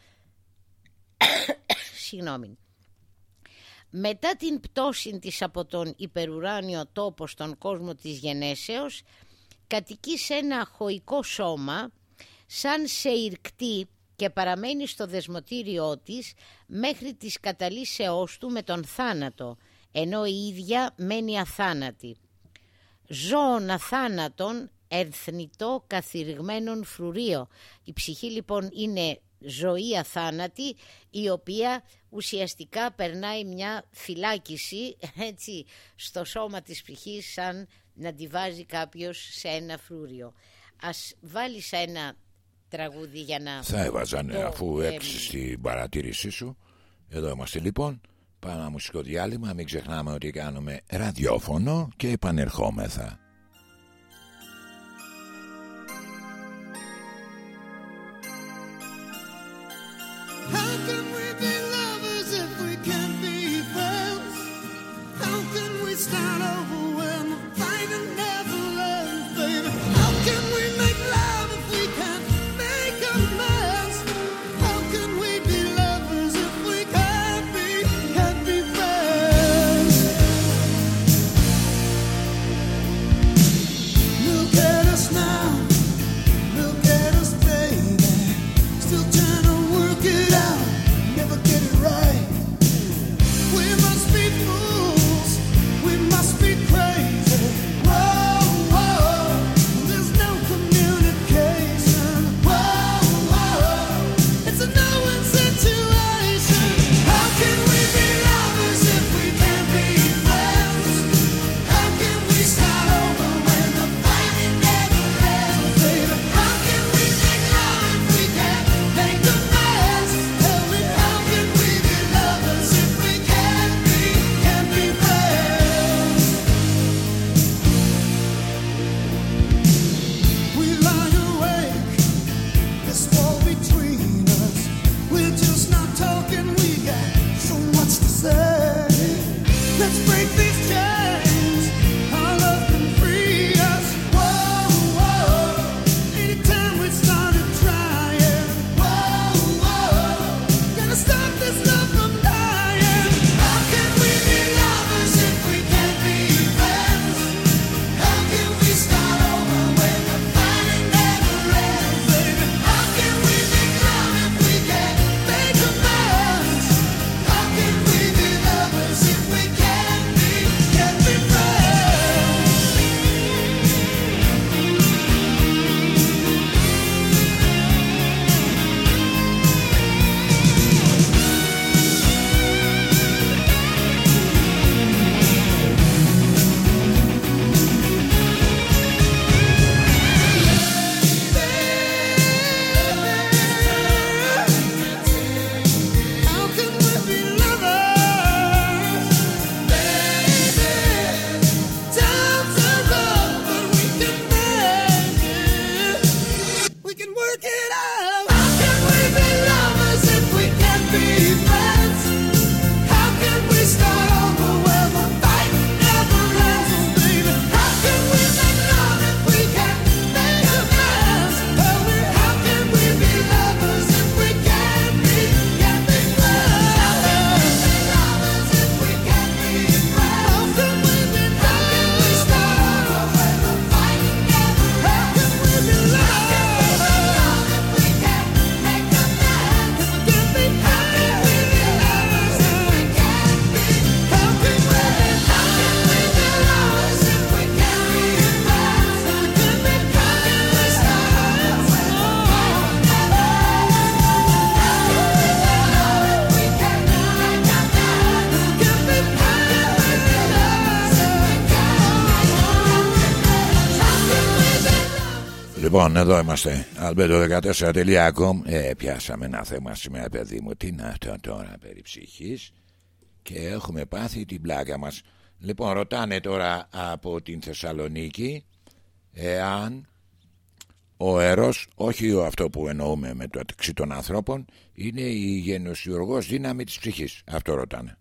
Συγγνώμη. Μετά την πτώση της από τον υπερουράνιο τόπο στον κόσμο της γενέσεως, κατοικεί σε ένα χωικό σώμα, σαν σε ηρκτή και παραμένει στο δεσμοτήριό της μέχρι της καταλύσεώς του με τον θάνατο, ενώ η ίδια μένει αθάνατη. Ζώων αθάνατων ερθνητό καθηριγμένον φρουρίο. Η ψυχή λοιπόν είναι ζωή αθάνατη η οποία ουσιαστικά περνάει μια φυλάκιση έτσι στο σώμα της ψυχής σαν να τη βάζει κάποιος σε ένα φρούριο. Ας βάλεις ένα τραγούδι για να... Θα έβαζαν το, αφού ε, έξι στην παρατήρησή σου. Εδώ είμαστε λοιπόν. Πάμε ένα μουσικό διάλειμμα. Μην ξεχνάμε ότι κάνουμε ραδιόφωνο και επανερχόμεθα. Λοιπόν, εδώ είμαστε. Albedo14.com. Ε, πιάσαμε ένα θέμα σήμερα, παιδί μου. Τι είναι αυτό τώρα περί ψυχής. Και έχουμε πάθει την πλάκα μας. Λοιπόν, ρωτάνε τώρα από την Θεσσαλονίκη εάν ο έρος, όχι ο αυτό που εννοούμε με το αταξί των ανθρώπων, είναι η γενοσιουργός δύναμη της ψυχής. Αυτό ρωτάνε.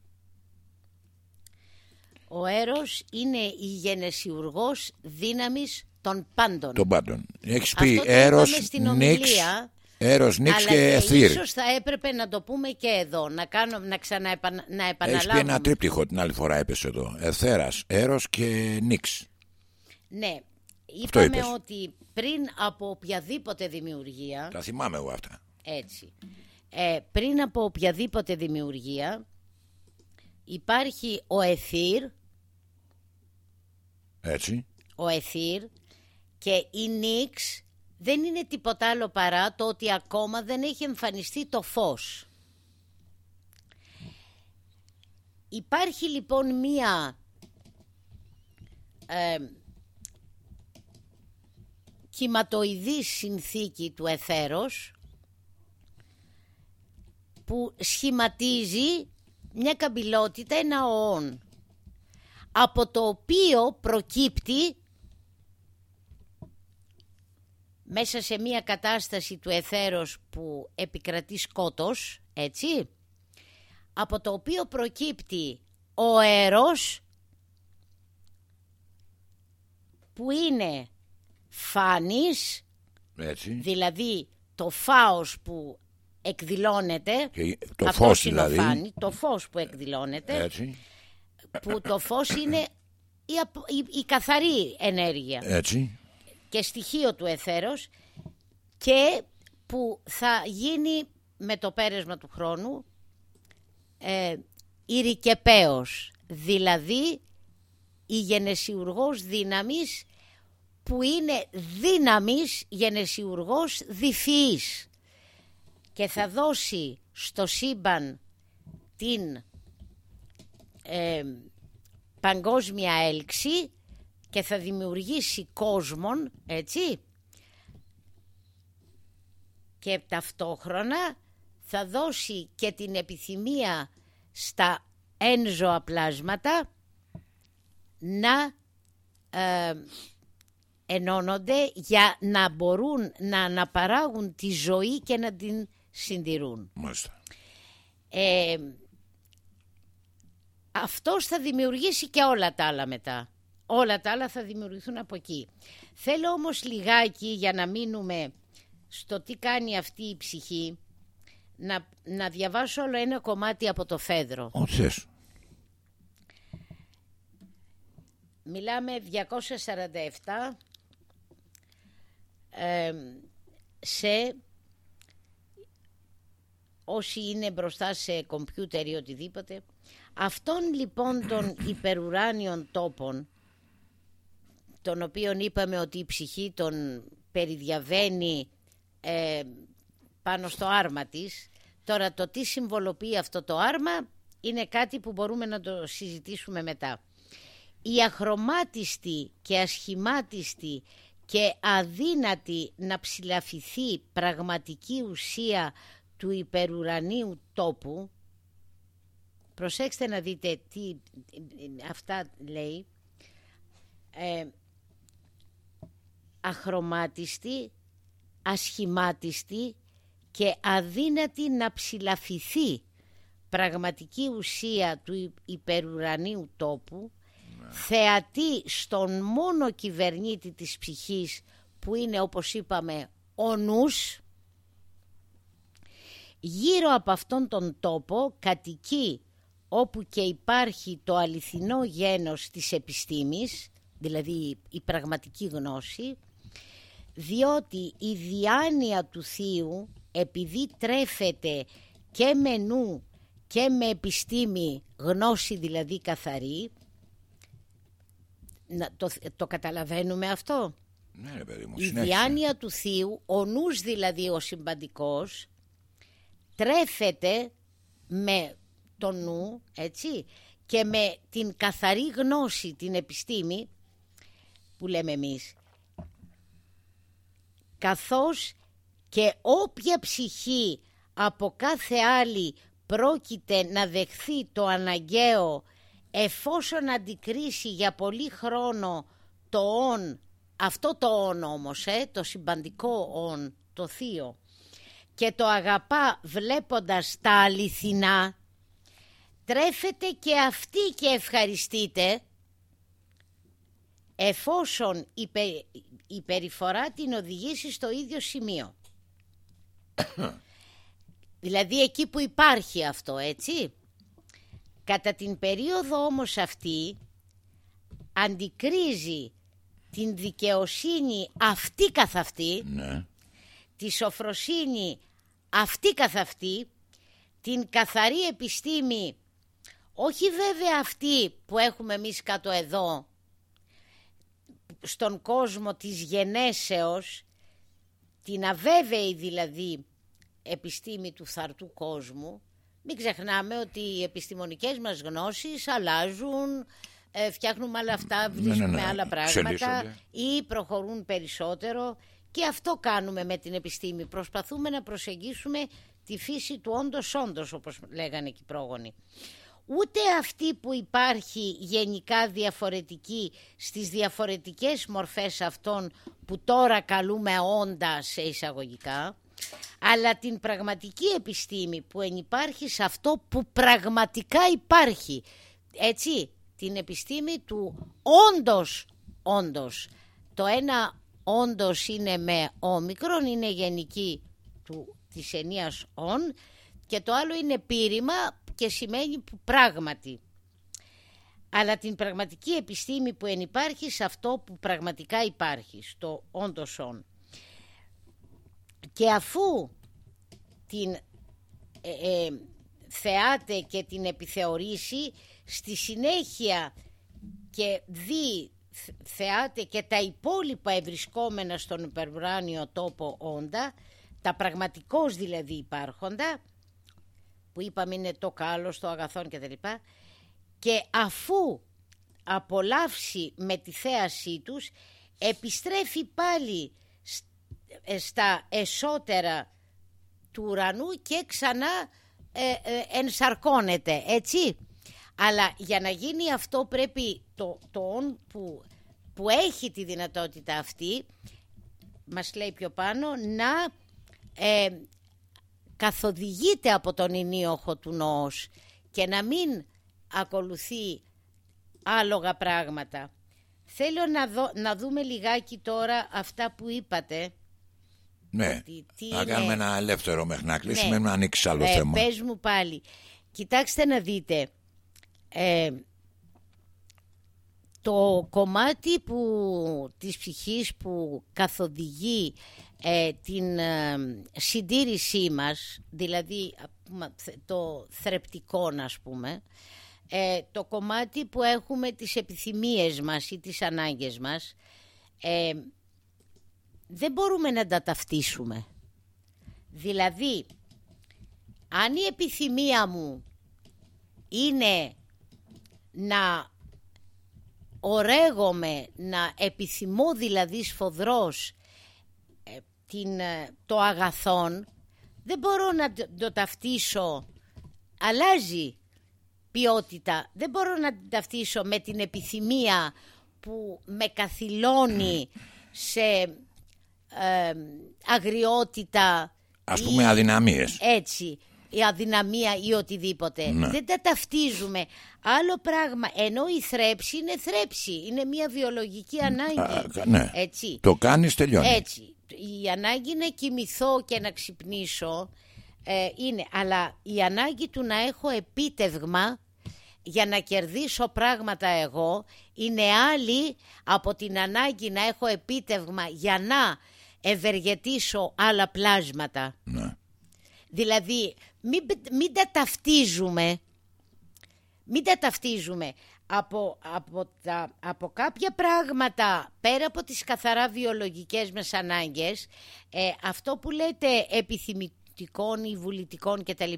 Ο έρος είναι η γενεσιουργός δύναμης των πάντων. Των πάντων. Έχεις Αυτό πει το έρος, είπαμε στην νίξ, ομιλία, έρος, νίξ αλλά και εθήρ. ίσως θα έπρεπε να το πούμε και εδώ, να, κάνω, να ξαναεπανα, να Έχεις πει επαναλάβουμε. ένα τρίπτυχο την άλλη φορά έπεσε εδώ. Εθέρας, έρος και νίξ. Ναι, Αυτό είπαμε είπες. ότι πριν από οποιαδήποτε δημιουργία, Τα θυμάμαι εγώ αυτά. έτσι, ε, πριν από οποιαδήποτε δημιουργία υπάρχει ο Εθήρ, Έτσι. ο Εθήρ και η Νίξ δεν είναι τίποτα άλλο παρά το ότι ακόμα δεν έχει εμφανιστεί το φως. Υπάρχει λοιπόν μία ε, κυματοειδής συνθήκη του εθέρος που σχηματίζει μια καμπυλότητα, ένα οόν από το οποίο προκύπτει μέσα σε μια κατάσταση του εθέρος που επικρατεί σκότος, έτσι, από το οποίο προκύπτει ο αέρος που είναι φάνης, Έτσι. δηλαδή το φάος που εκδηλώνεται, Και το αυτός φως είναι ο δηλαδή. φάνη, το φως που εκδηλώνεται, Έτσι. που το φως είναι η, απο- η- η καθαρή ενέργεια Έτσι. Και στοιχείο του εθέρος και που θα γίνει με το πέρασμα του χρόνου ε, ηρικεπαίος, δηλαδή η γενεσιουργός δύναμης που είναι δύναμης γενεσιουργός διφυής. Και θα δώσει στο σύμπαν την ε, παγκόσμια έλξη και θα δημιουργήσει κόσμον, έτσι, και ταυτόχρονα θα δώσει και την επιθυμία στα ένζωα πλάσματα να ε, ενώνονται για να μπορούν να αναπαράγουν τη ζωή και να την συντηρούν. Μάλιστα. Ε, αυτός θα δημιουργήσει και όλα τα άλλα μετά. Όλα τα άλλα θα δημιουργηθούν από εκεί. Θέλω όμως λιγάκι για να μείνουμε στο τι κάνει αυτή η ψυχή να, να διαβάσω όλο ένα κομμάτι από το Φέδρο. Ό,τι θες. Μιλάμε 247 ε, σε όσοι είναι μπροστά σε κομπιούτερ ή οτιδήποτε. Αυτών λοιπόν των υπερουράνιων τόπων τον οποίον είπαμε ότι η ψυχή τον περιδιαβαίνει ε, πάνω στο άρμα της. Τώρα το τι συμβολοποιεί αυτό το άρμα είναι κάτι που μπορούμε να το συζητήσουμε μετά. Η αχρωμάτιστη και ασχημάτιστη και αδύνατη να ψηλαφηθεί πραγματική ουσία του υπερουρανίου τόπου προσέξτε να δείτε τι αυτά λέει ε, αχρωμάτιστη, ασχημάτιστη και αδύνατη να ψηλαφηθεί πραγματική ουσία του υ- υπερουρανίου τόπου θεατή στον μόνο κυβερνήτη της ψυχής που είναι όπως είπαμε ο νους γύρω από αυτόν τον τόπο κατοικεί όπου και υπάρχει το αληθινό γένος της επιστήμης, δηλαδή η πραγματική γνώση, διότι η διάνοια του Θείου, επειδή τρέφεται και με νου και με επιστήμη, γνώση δηλαδή καθαρή, να, το, το καταλαβαίνουμε αυτό; Ναι, ρε παιδί μου, Η συνέχισε. διάνοια του Θείου, ο νους δηλαδή ο συμπαντικός, τρέφεται με το νου, έτσι, και με την καθαρή γνώση, την επιστήμη, που λέμε εμείς, καθώς και όποια ψυχή από κάθε άλλη πρόκειται να δεχθεί το αναγκαίο εφόσον αντικρίσει για πολύ χρόνο το «ον», αυτό το «ον» όμως, ε, το συμπαντικό «ον», το θείο, και το αγαπά βλέποντας τα αληθινά, τρέφεται και αυτή και ευχαριστείτε εφόσον η, πε- η περιφορά την οδηγήσει στο ίδιο σημείο. δηλαδή εκεί που υπάρχει αυτό, έτσι. Κατά την περίοδο όμως αυτή αντικρίζει την δικαιοσύνη αυτή καθ' αυτή Ναι. τη σοφροσύνη αυτή καθ' αυτή, την καθαρή επιστήμη Όχι βέβαια αυτοί που έχουμε εμείς κάτω εδώ, στον κόσμο της γενέσεως, την αβέβαιη δηλαδή επιστήμη του φθαρτού κόσμου, μην ξεχνάμε ότι οι επιστημονικές μας γνώσεις αλλάζουν, ε, φτιάχνουμε άλλα αυτά, βρίσκουμε ναι, ναι. άλλα πράγματα Εξελίσσονται. ή προχωρούν περισσότερο και αυτό κάνουμε με την επιστήμη. Προσπαθούμε να προσεγγίσουμε τη φύση του όντως όντως όπως λέγανε και οι πρόγονοι. Ούτε αυτή που υπάρχει γενικά διαφορετική στις διαφορετικές μορφές αυτών που τώρα καλούμε όντα σε εισαγωγικά, αλλά την πραγματική επιστήμη που ενυπάρχει σε αυτό που πραγματικά υπάρχει. Έτσι, την επιστήμη του όντως, όντως. Το ένα όντως είναι με όμικρον, είναι γενική του, της ενίας όν και το άλλο είναι πείρημα και σημαίνει που πράγματι. Αλλά την πραγματική επιστήμη που ενυπάρχει σε αυτό που πραγματικά υπάρχει, στο όντως όν. Και αφού την ε, ε, θεάται και την επιθεωρήσει, στη συνέχεια και δει θ- θεάται και τα υπόλοιπα ευρισκόμενα στον υπερβράνιο τόπο όντα, τα πραγματικώς δηλαδή υπάρχοντα, που είπαμε είναι το κάλος, το αγαθόν κτλ. Και αφού απολαύσει με τη θέασή τους, επιστρέφει πάλι σ- ε, στα εσώτερα του ουρανού και ξανά ε, ε, ενσαρκώνεται, έτσι. Αλλά για να γίνει αυτό πρέπει το, το όν που, που έχει τη δυνατότητα αυτή, μας λέει πιο πάνω, να ε, καθοδηγείται από τον ενίοχο του νόος και να μην ακολουθεί άλογα πράγματα. Θέλω να, δω, να δούμε λιγάκι τώρα αυτά που είπατε. Ναι. Τι- τι να είναι- κάνουμε ένα ελεύθερο μέχρι να κλείσουμε, Ναι. να ανοίξει άλλο Ε, θέμα. Πες μου πάλι. Κοιτάξτε να δείτε. Ε, το κομμάτι που, της ψυχής που καθοδηγεί ε, την ε, συντήρησή μας, δηλαδή α, πούμε, θε- το θρεπτικό ας πούμε, ε, το κομμάτι που έχουμε τις επιθυμίες μας ή τις ανάγκες μας, ε, δεν μπορούμε να τα ταυτίσουμε. Δηλαδή, αν η επιθυμία μου είναι να ορέγομαι, να επιθυμώ δηλαδή σφοδρός ε, την, ε, το αγαθόν, δεν μπορώ να το, το ταυτίσω. Αλλάζει ποιότητα. Δεν μπορώ να την ταυτίσω με την επιθυμία που με καθυλώνει σε ε, αγριότητα Ας ή πούμε αδυναμίες. έτσι η αδυναμία ή οτιδήποτε. Ναι. Δεν τα ταυτίζουμε. Άλλο πράγμα, ενώ η θρέψη είναι θρέψη, είναι μια βιολογική ανάγκη. Α, ναι. Έτσι. Το κάνεις τελειώνει. Έτσι. Η ανάγκη να κοιμηθώ και να ξυπνήσω ε, είναι, αλλά η ανάγκη του να έχω επίτευγμα για να κερδίσω πράγματα εγώ είναι άλλη από την ανάγκη να έχω επίτευγμα για να ευεργετήσω άλλα πλάσματα. Ναι. Δηλαδή, μην, μην τα ταυτίζουμε, μην τα ταυτίζουμε από, από, τα, από κάποια πράγματα πέρα από τις καθαρά βιολογικές μας ανάγκες, ε, αυτό που λέτε επιθυμητικών ή βουλητικών κτλ.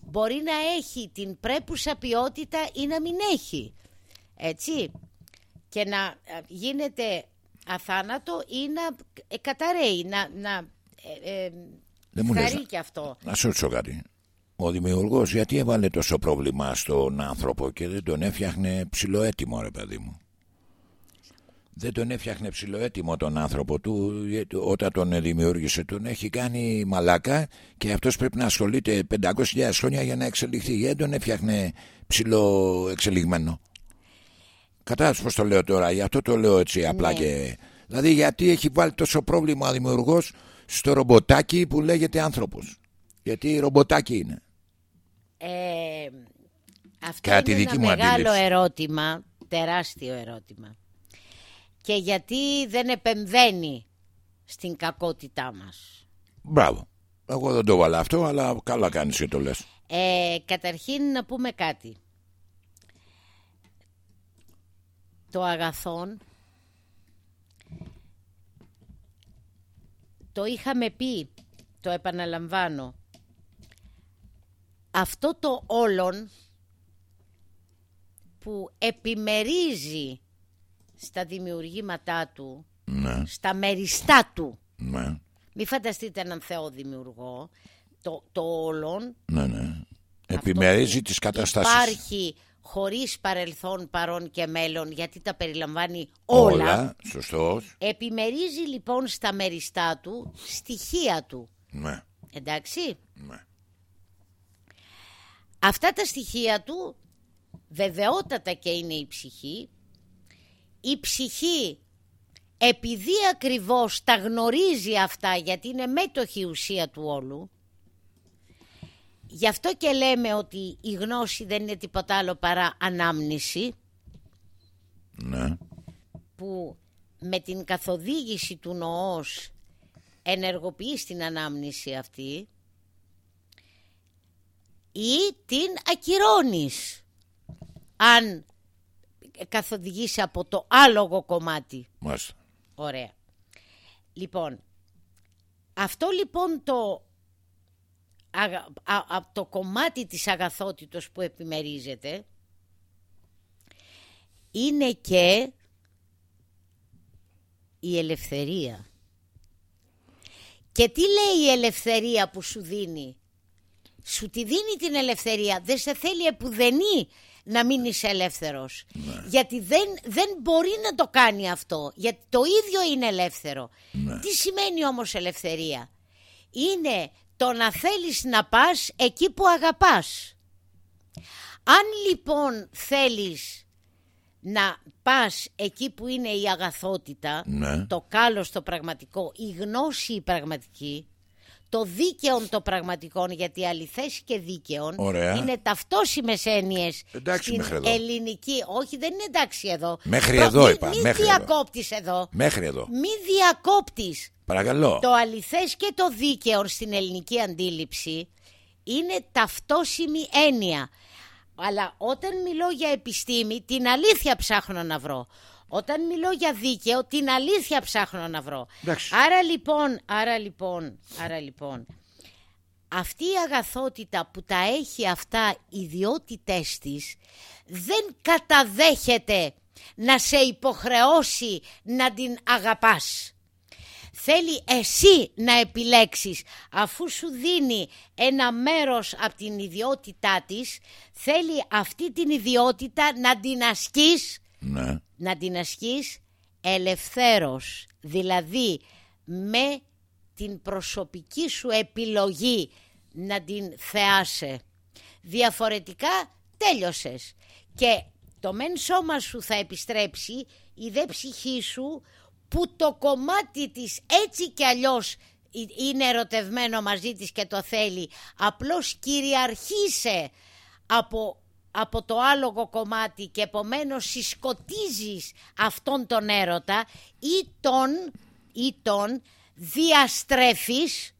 μπορεί να έχει την πρέπουσα ποιότητα ή να μην έχει. Έτσι. Και να ε, γίνεται αθάνατο ή να ε, καταραίει, να, να ε, ε, Δεν μου λες χαρεί να- και αυτό. Να σου ρωτήσω κάτι. Ο δημιουργός γιατί έβαλε τόσο πρόβλημα στον άνθρωπο και δεν τον έφτιαχνε ψηλοέτοιμο ρε παιδί μου. Δεν τον έφτιαχνε ψηλοέτοιμο τον άνθρωπο του γιατί όταν τον δημιούργησε τον έχει κάνει μαλάκα και αυτός πρέπει να ασχολείται 500.000 χρόνια για να εξελιχθεί. Γιατί τον έφτιαχνε ψηλοεξελιγμένο. Κατάλαβες πως το λέω τώρα, γι' αυτό το λέω έτσι απλά Ναι. και... Δηλαδή γιατί έχει βάλει τόσο πρόβλημα ο δημιουργός στο ρομποτάκι που λέγεται άνθρωπος. Γιατί ρομποτάκι είναι. Ε, αυτό Κατά τη είναι δική ένα μου μεγάλο αντίληψη. ερώτημα, τεράστιο ερώτημα. Και γιατί δεν επεμβαίνει στην κακότητά μας. Μπράβο. Εγώ δεν το βάλα αυτό, αλλά καλά κάνεις και το λες. Ε, καταρχήν να πούμε κάτι. το αγαθόν το είχαμε πει, το επαναλαμβάνω. Αυτό το όλον που επιμερίζει στα δημιουργήματά του, Ναι, στα μεριστά του. ναι, Μην φανταστείτε έναν Θεό δημιουργό. Το, το όλον ναι, ναι. Επιμερίζει που τις καταστάσεις. Υπάρχει χωρίς παρελθόν, παρόν και μέλλον, γιατί τα περιλαμβάνει όλα. Όλα, σωστός. Επιμερίζει λοιπόν στα μεριστά του στοιχεία του. Ναι, Εντάξει. ναι. Αυτά τα στοιχεία του βεβαιότατα και είναι η ψυχή. Η ψυχή επειδή ακριβώς τα γνωρίζει αυτά γιατί είναι μέτοχη η ουσία του όλου γι' αυτό και λέμε ότι η γνώση δεν είναι τίποτα άλλο παρά ανάμνηση ναι. που με την καθοδήγηση του νοός ενεργοποιεί την ανάμνηση αυτή ή την ακυρώνεις αν καθοδηγήσει από το άλογο κομμάτι. Μάλιστα. Ωραία. Λοιπόν, αυτό λοιπόν το, αγα- α- α- το κομμάτι της αγαθότητος που επιμερίζεται είναι και η ελευθερία. Και τι λέει η ελευθερία που σου δίνει; Σου τη δίνει την ελευθερία. Δεν σε θέλει επουδενή να μην είσαι ελεύθερος. Γιατί δεν, δεν μπορεί να το κάνει αυτό. Γιατί το ίδιο είναι ελεύθερο. Τι σημαίνει όμως ελευθερία; Είναι το να θέλεις να πας εκεί που αγαπάς. Αν λοιπόν θέλεις να πας εκεί που είναι η αγαθότητα, Ναι. το κάλος το πραγματικό, η γνώση η πραγματική, το δίκαιον το πραγματικό, γιατί αληθές και δίκαιον Ωραία. είναι ταυτόσιμες έννοιες Εντάξει στην μέχρι εδώ. ελληνική. Όχι, δεν είναι εντάξει εδώ. Μέχρι εδώ μη- είπα, Μη μέχρι εδώ. διακόπτεις εδώ. Μέχρι εδώ. Μη διακόπτεις. Παρακαλώ. Το αληθές και το δίκαιο στην ελληνική αντίληψη είναι ταυτόσιμη έννοια. Αλλά όταν μιλώ για επιστήμη, την αλήθεια ψάχνω να βρω. Όταν μιλώ για δίκαιο, την αλήθεια ψάχνω να βρω. Εντάξει. Άρα λοιπόν, άρα λοιπόν, άρα λοιπόν, αυτή η αγαθότητα που τα έχει αυτά οι ιδιότητές της δεν καταδέχεται να σε υποχρεώσει να την αγαπάς. Θέλει εσύ να επιλέξεις αφού σου δίνει ένα μέρος από την ιδιότητά της θέλει αυτή την ιδιότητα να την ασκείς Ναι. να την ασκείς ελευθέρως, δηλαδή με την προσωπική σου επιλογή να την θεάσαι. Διαφορετικά τέλειωσες και το μεν σώμα σου θα επιστρέψει, η δε ψυχή σου που το κομμάτι της έτσι κι αλλιώς ε- είναι ερωτευμένο μαζί της και το θέλει, απλώς κυριαρχήσε από από το άλογο κομμάτι και επομένως συσκοτίζεις αυτόν τον έρωτα ή τον, ή τον διαστρέφεις,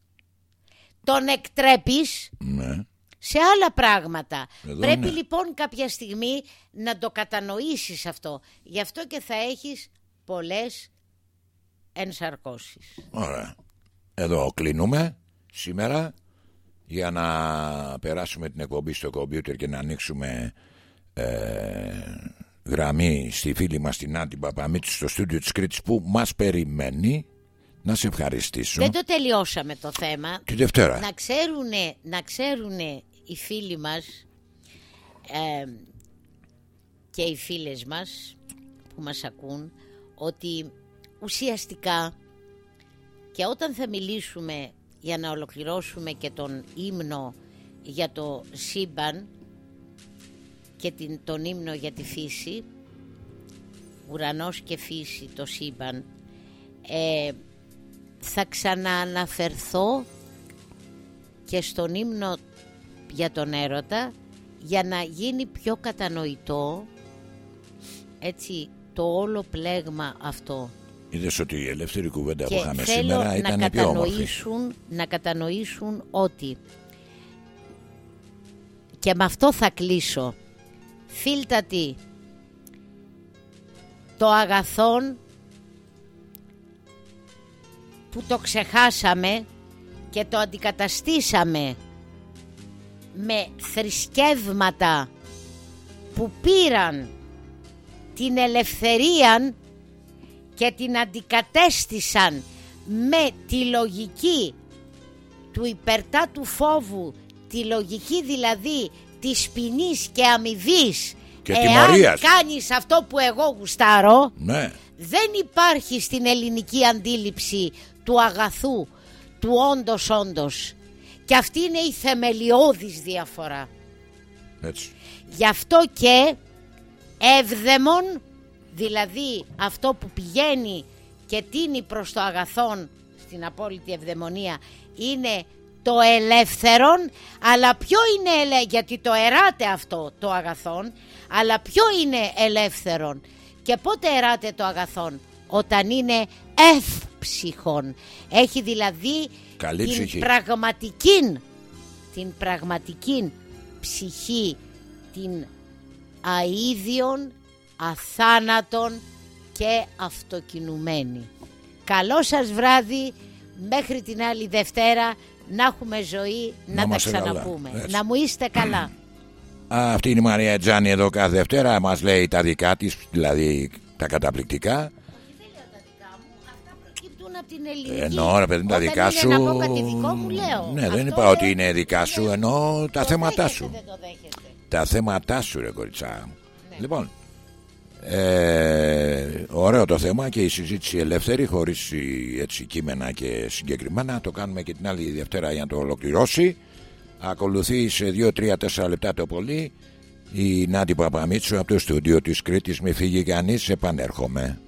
τον εκτρέπεις Ναι. σε άλλα πράγματα. Εδώ Πρέπει ναι. λοιπόν κάποια στιγμή να το κατανοήσεις αυτό. Γι' αυτό και θα έχεις πολλές ενσαρκώσεις. Ωραία. Εδώ κλείνουμε σήμερα για να περάσουμε την εκπομπή στο κομπιούτερ και να ανοίξουμε ε, γραμμή στη φίλη μας την Άντι Παπαμίτη στο στούντιο της Κρήτης που μας περιμένει να σε ευχαριστήσω Δεν το τελειώσαμε το θέμα. τη Δευτέρα. να ξέρουνε, να ξέρουνε οι φίλοι μας ε, και οι φίλες μας που μας ακούν ότι ουσιαστικά και όταν θα μιλήσουμε για να ολοκληρώσουμε και τον ύμνο για το σύμπαν και την, τον ύμνο για τη φύση ουρανός και φύση το σύμπαν ε, θα ξανααναφερθώ και στον ύμνο για τον έρωτα για να γίνει πιο κατανοητό έτσι το όλο πλέγμα αυτό Είδες ότι η ελεύθερη κουβέντα που και είχαμε θέλω σήμερα να ήταν πιο όμορφη. κατανοήσουν, να κατανοήσουν ότι και με αυτό θα κλείσω φίλτατη το αγαθόν που το ξεχάσαμε και το αντικαταστήσαμε με θρησκεύματα που πήραν την ελευθερία και την αντικατέστησαν με τη λογική του υπερτάτου φόβου, τη λογική δηλαδή της ποινής και αμοιβής. Και Εάν τιμωρίας. κάνεις αυτό που εγώ γουστάρω, Ναι. δεν υπάρχει στην ελληνική αντίληψη του αγαθού, του όντως όντως. Και αυτή είναι η θεμελιώδης διαφορά. Έτσι. Γι' αυτό και έβδεμον, δηλαδή αυτό που πηγαίνει και τίνει προς το αγαθόν στην απόλυτη ευδαιμονία είναι το ελεύθερον, αλλά ποιο είναι, ελε- γιατί το εράτε αυτό το αγαθόν, αλλά ποιο είναι ελεύθερον και πότε εράτε το αγαθόν, όταν είναι εύπσυχον, έχει δηλαδή Καλή την ψυχή. πραγματική την πραγματική ψυχή την αίδιον, αθάνατον και αυτοκινουμένη. Καλό σας βράδυ, μέχρι την άλλη Δευτέρα να έχουμε ζωή να, Να τα είμαστε καλά. ξαναπούμε. Έτσι. Να μου είστε καλά. Α, Αυτή είναι η Μαρία Τζάνη εδώ κάθε Δευτέρα. Μας λέει τα δικά της, δηλαδή τα καταπληκτικά. Προκύπτουν από την ελληνική. Ενώ ρε παιδί μου, τα Όταν δικά είναι σου. να πω κάτι δικό μου λέω. Ναι, δεν Αυτό είπα ότι λέω. είναι δικά σου, ενώ τα Το θέματά δέχεστε, σου. δεν το δέχεστε. Τα θέματά σου, ρε κοριτσά μου. Ναι. Λοιπόν, ε, ωραίο το θέμα και η συζήτηση ελεύθερη χωρίς έτσι, κείμενα και συγκεκριμένα. Το κάνουμε και την άλλη Δευτέρα για να το ολοκληρώσει. Ακολουθεί σε 2-3-4 λεπτά το πολύ η Νάντι Παπαμίτσου από το στούντιο της Κρήτης. Μη φύγει κανείς επανέρχομαι.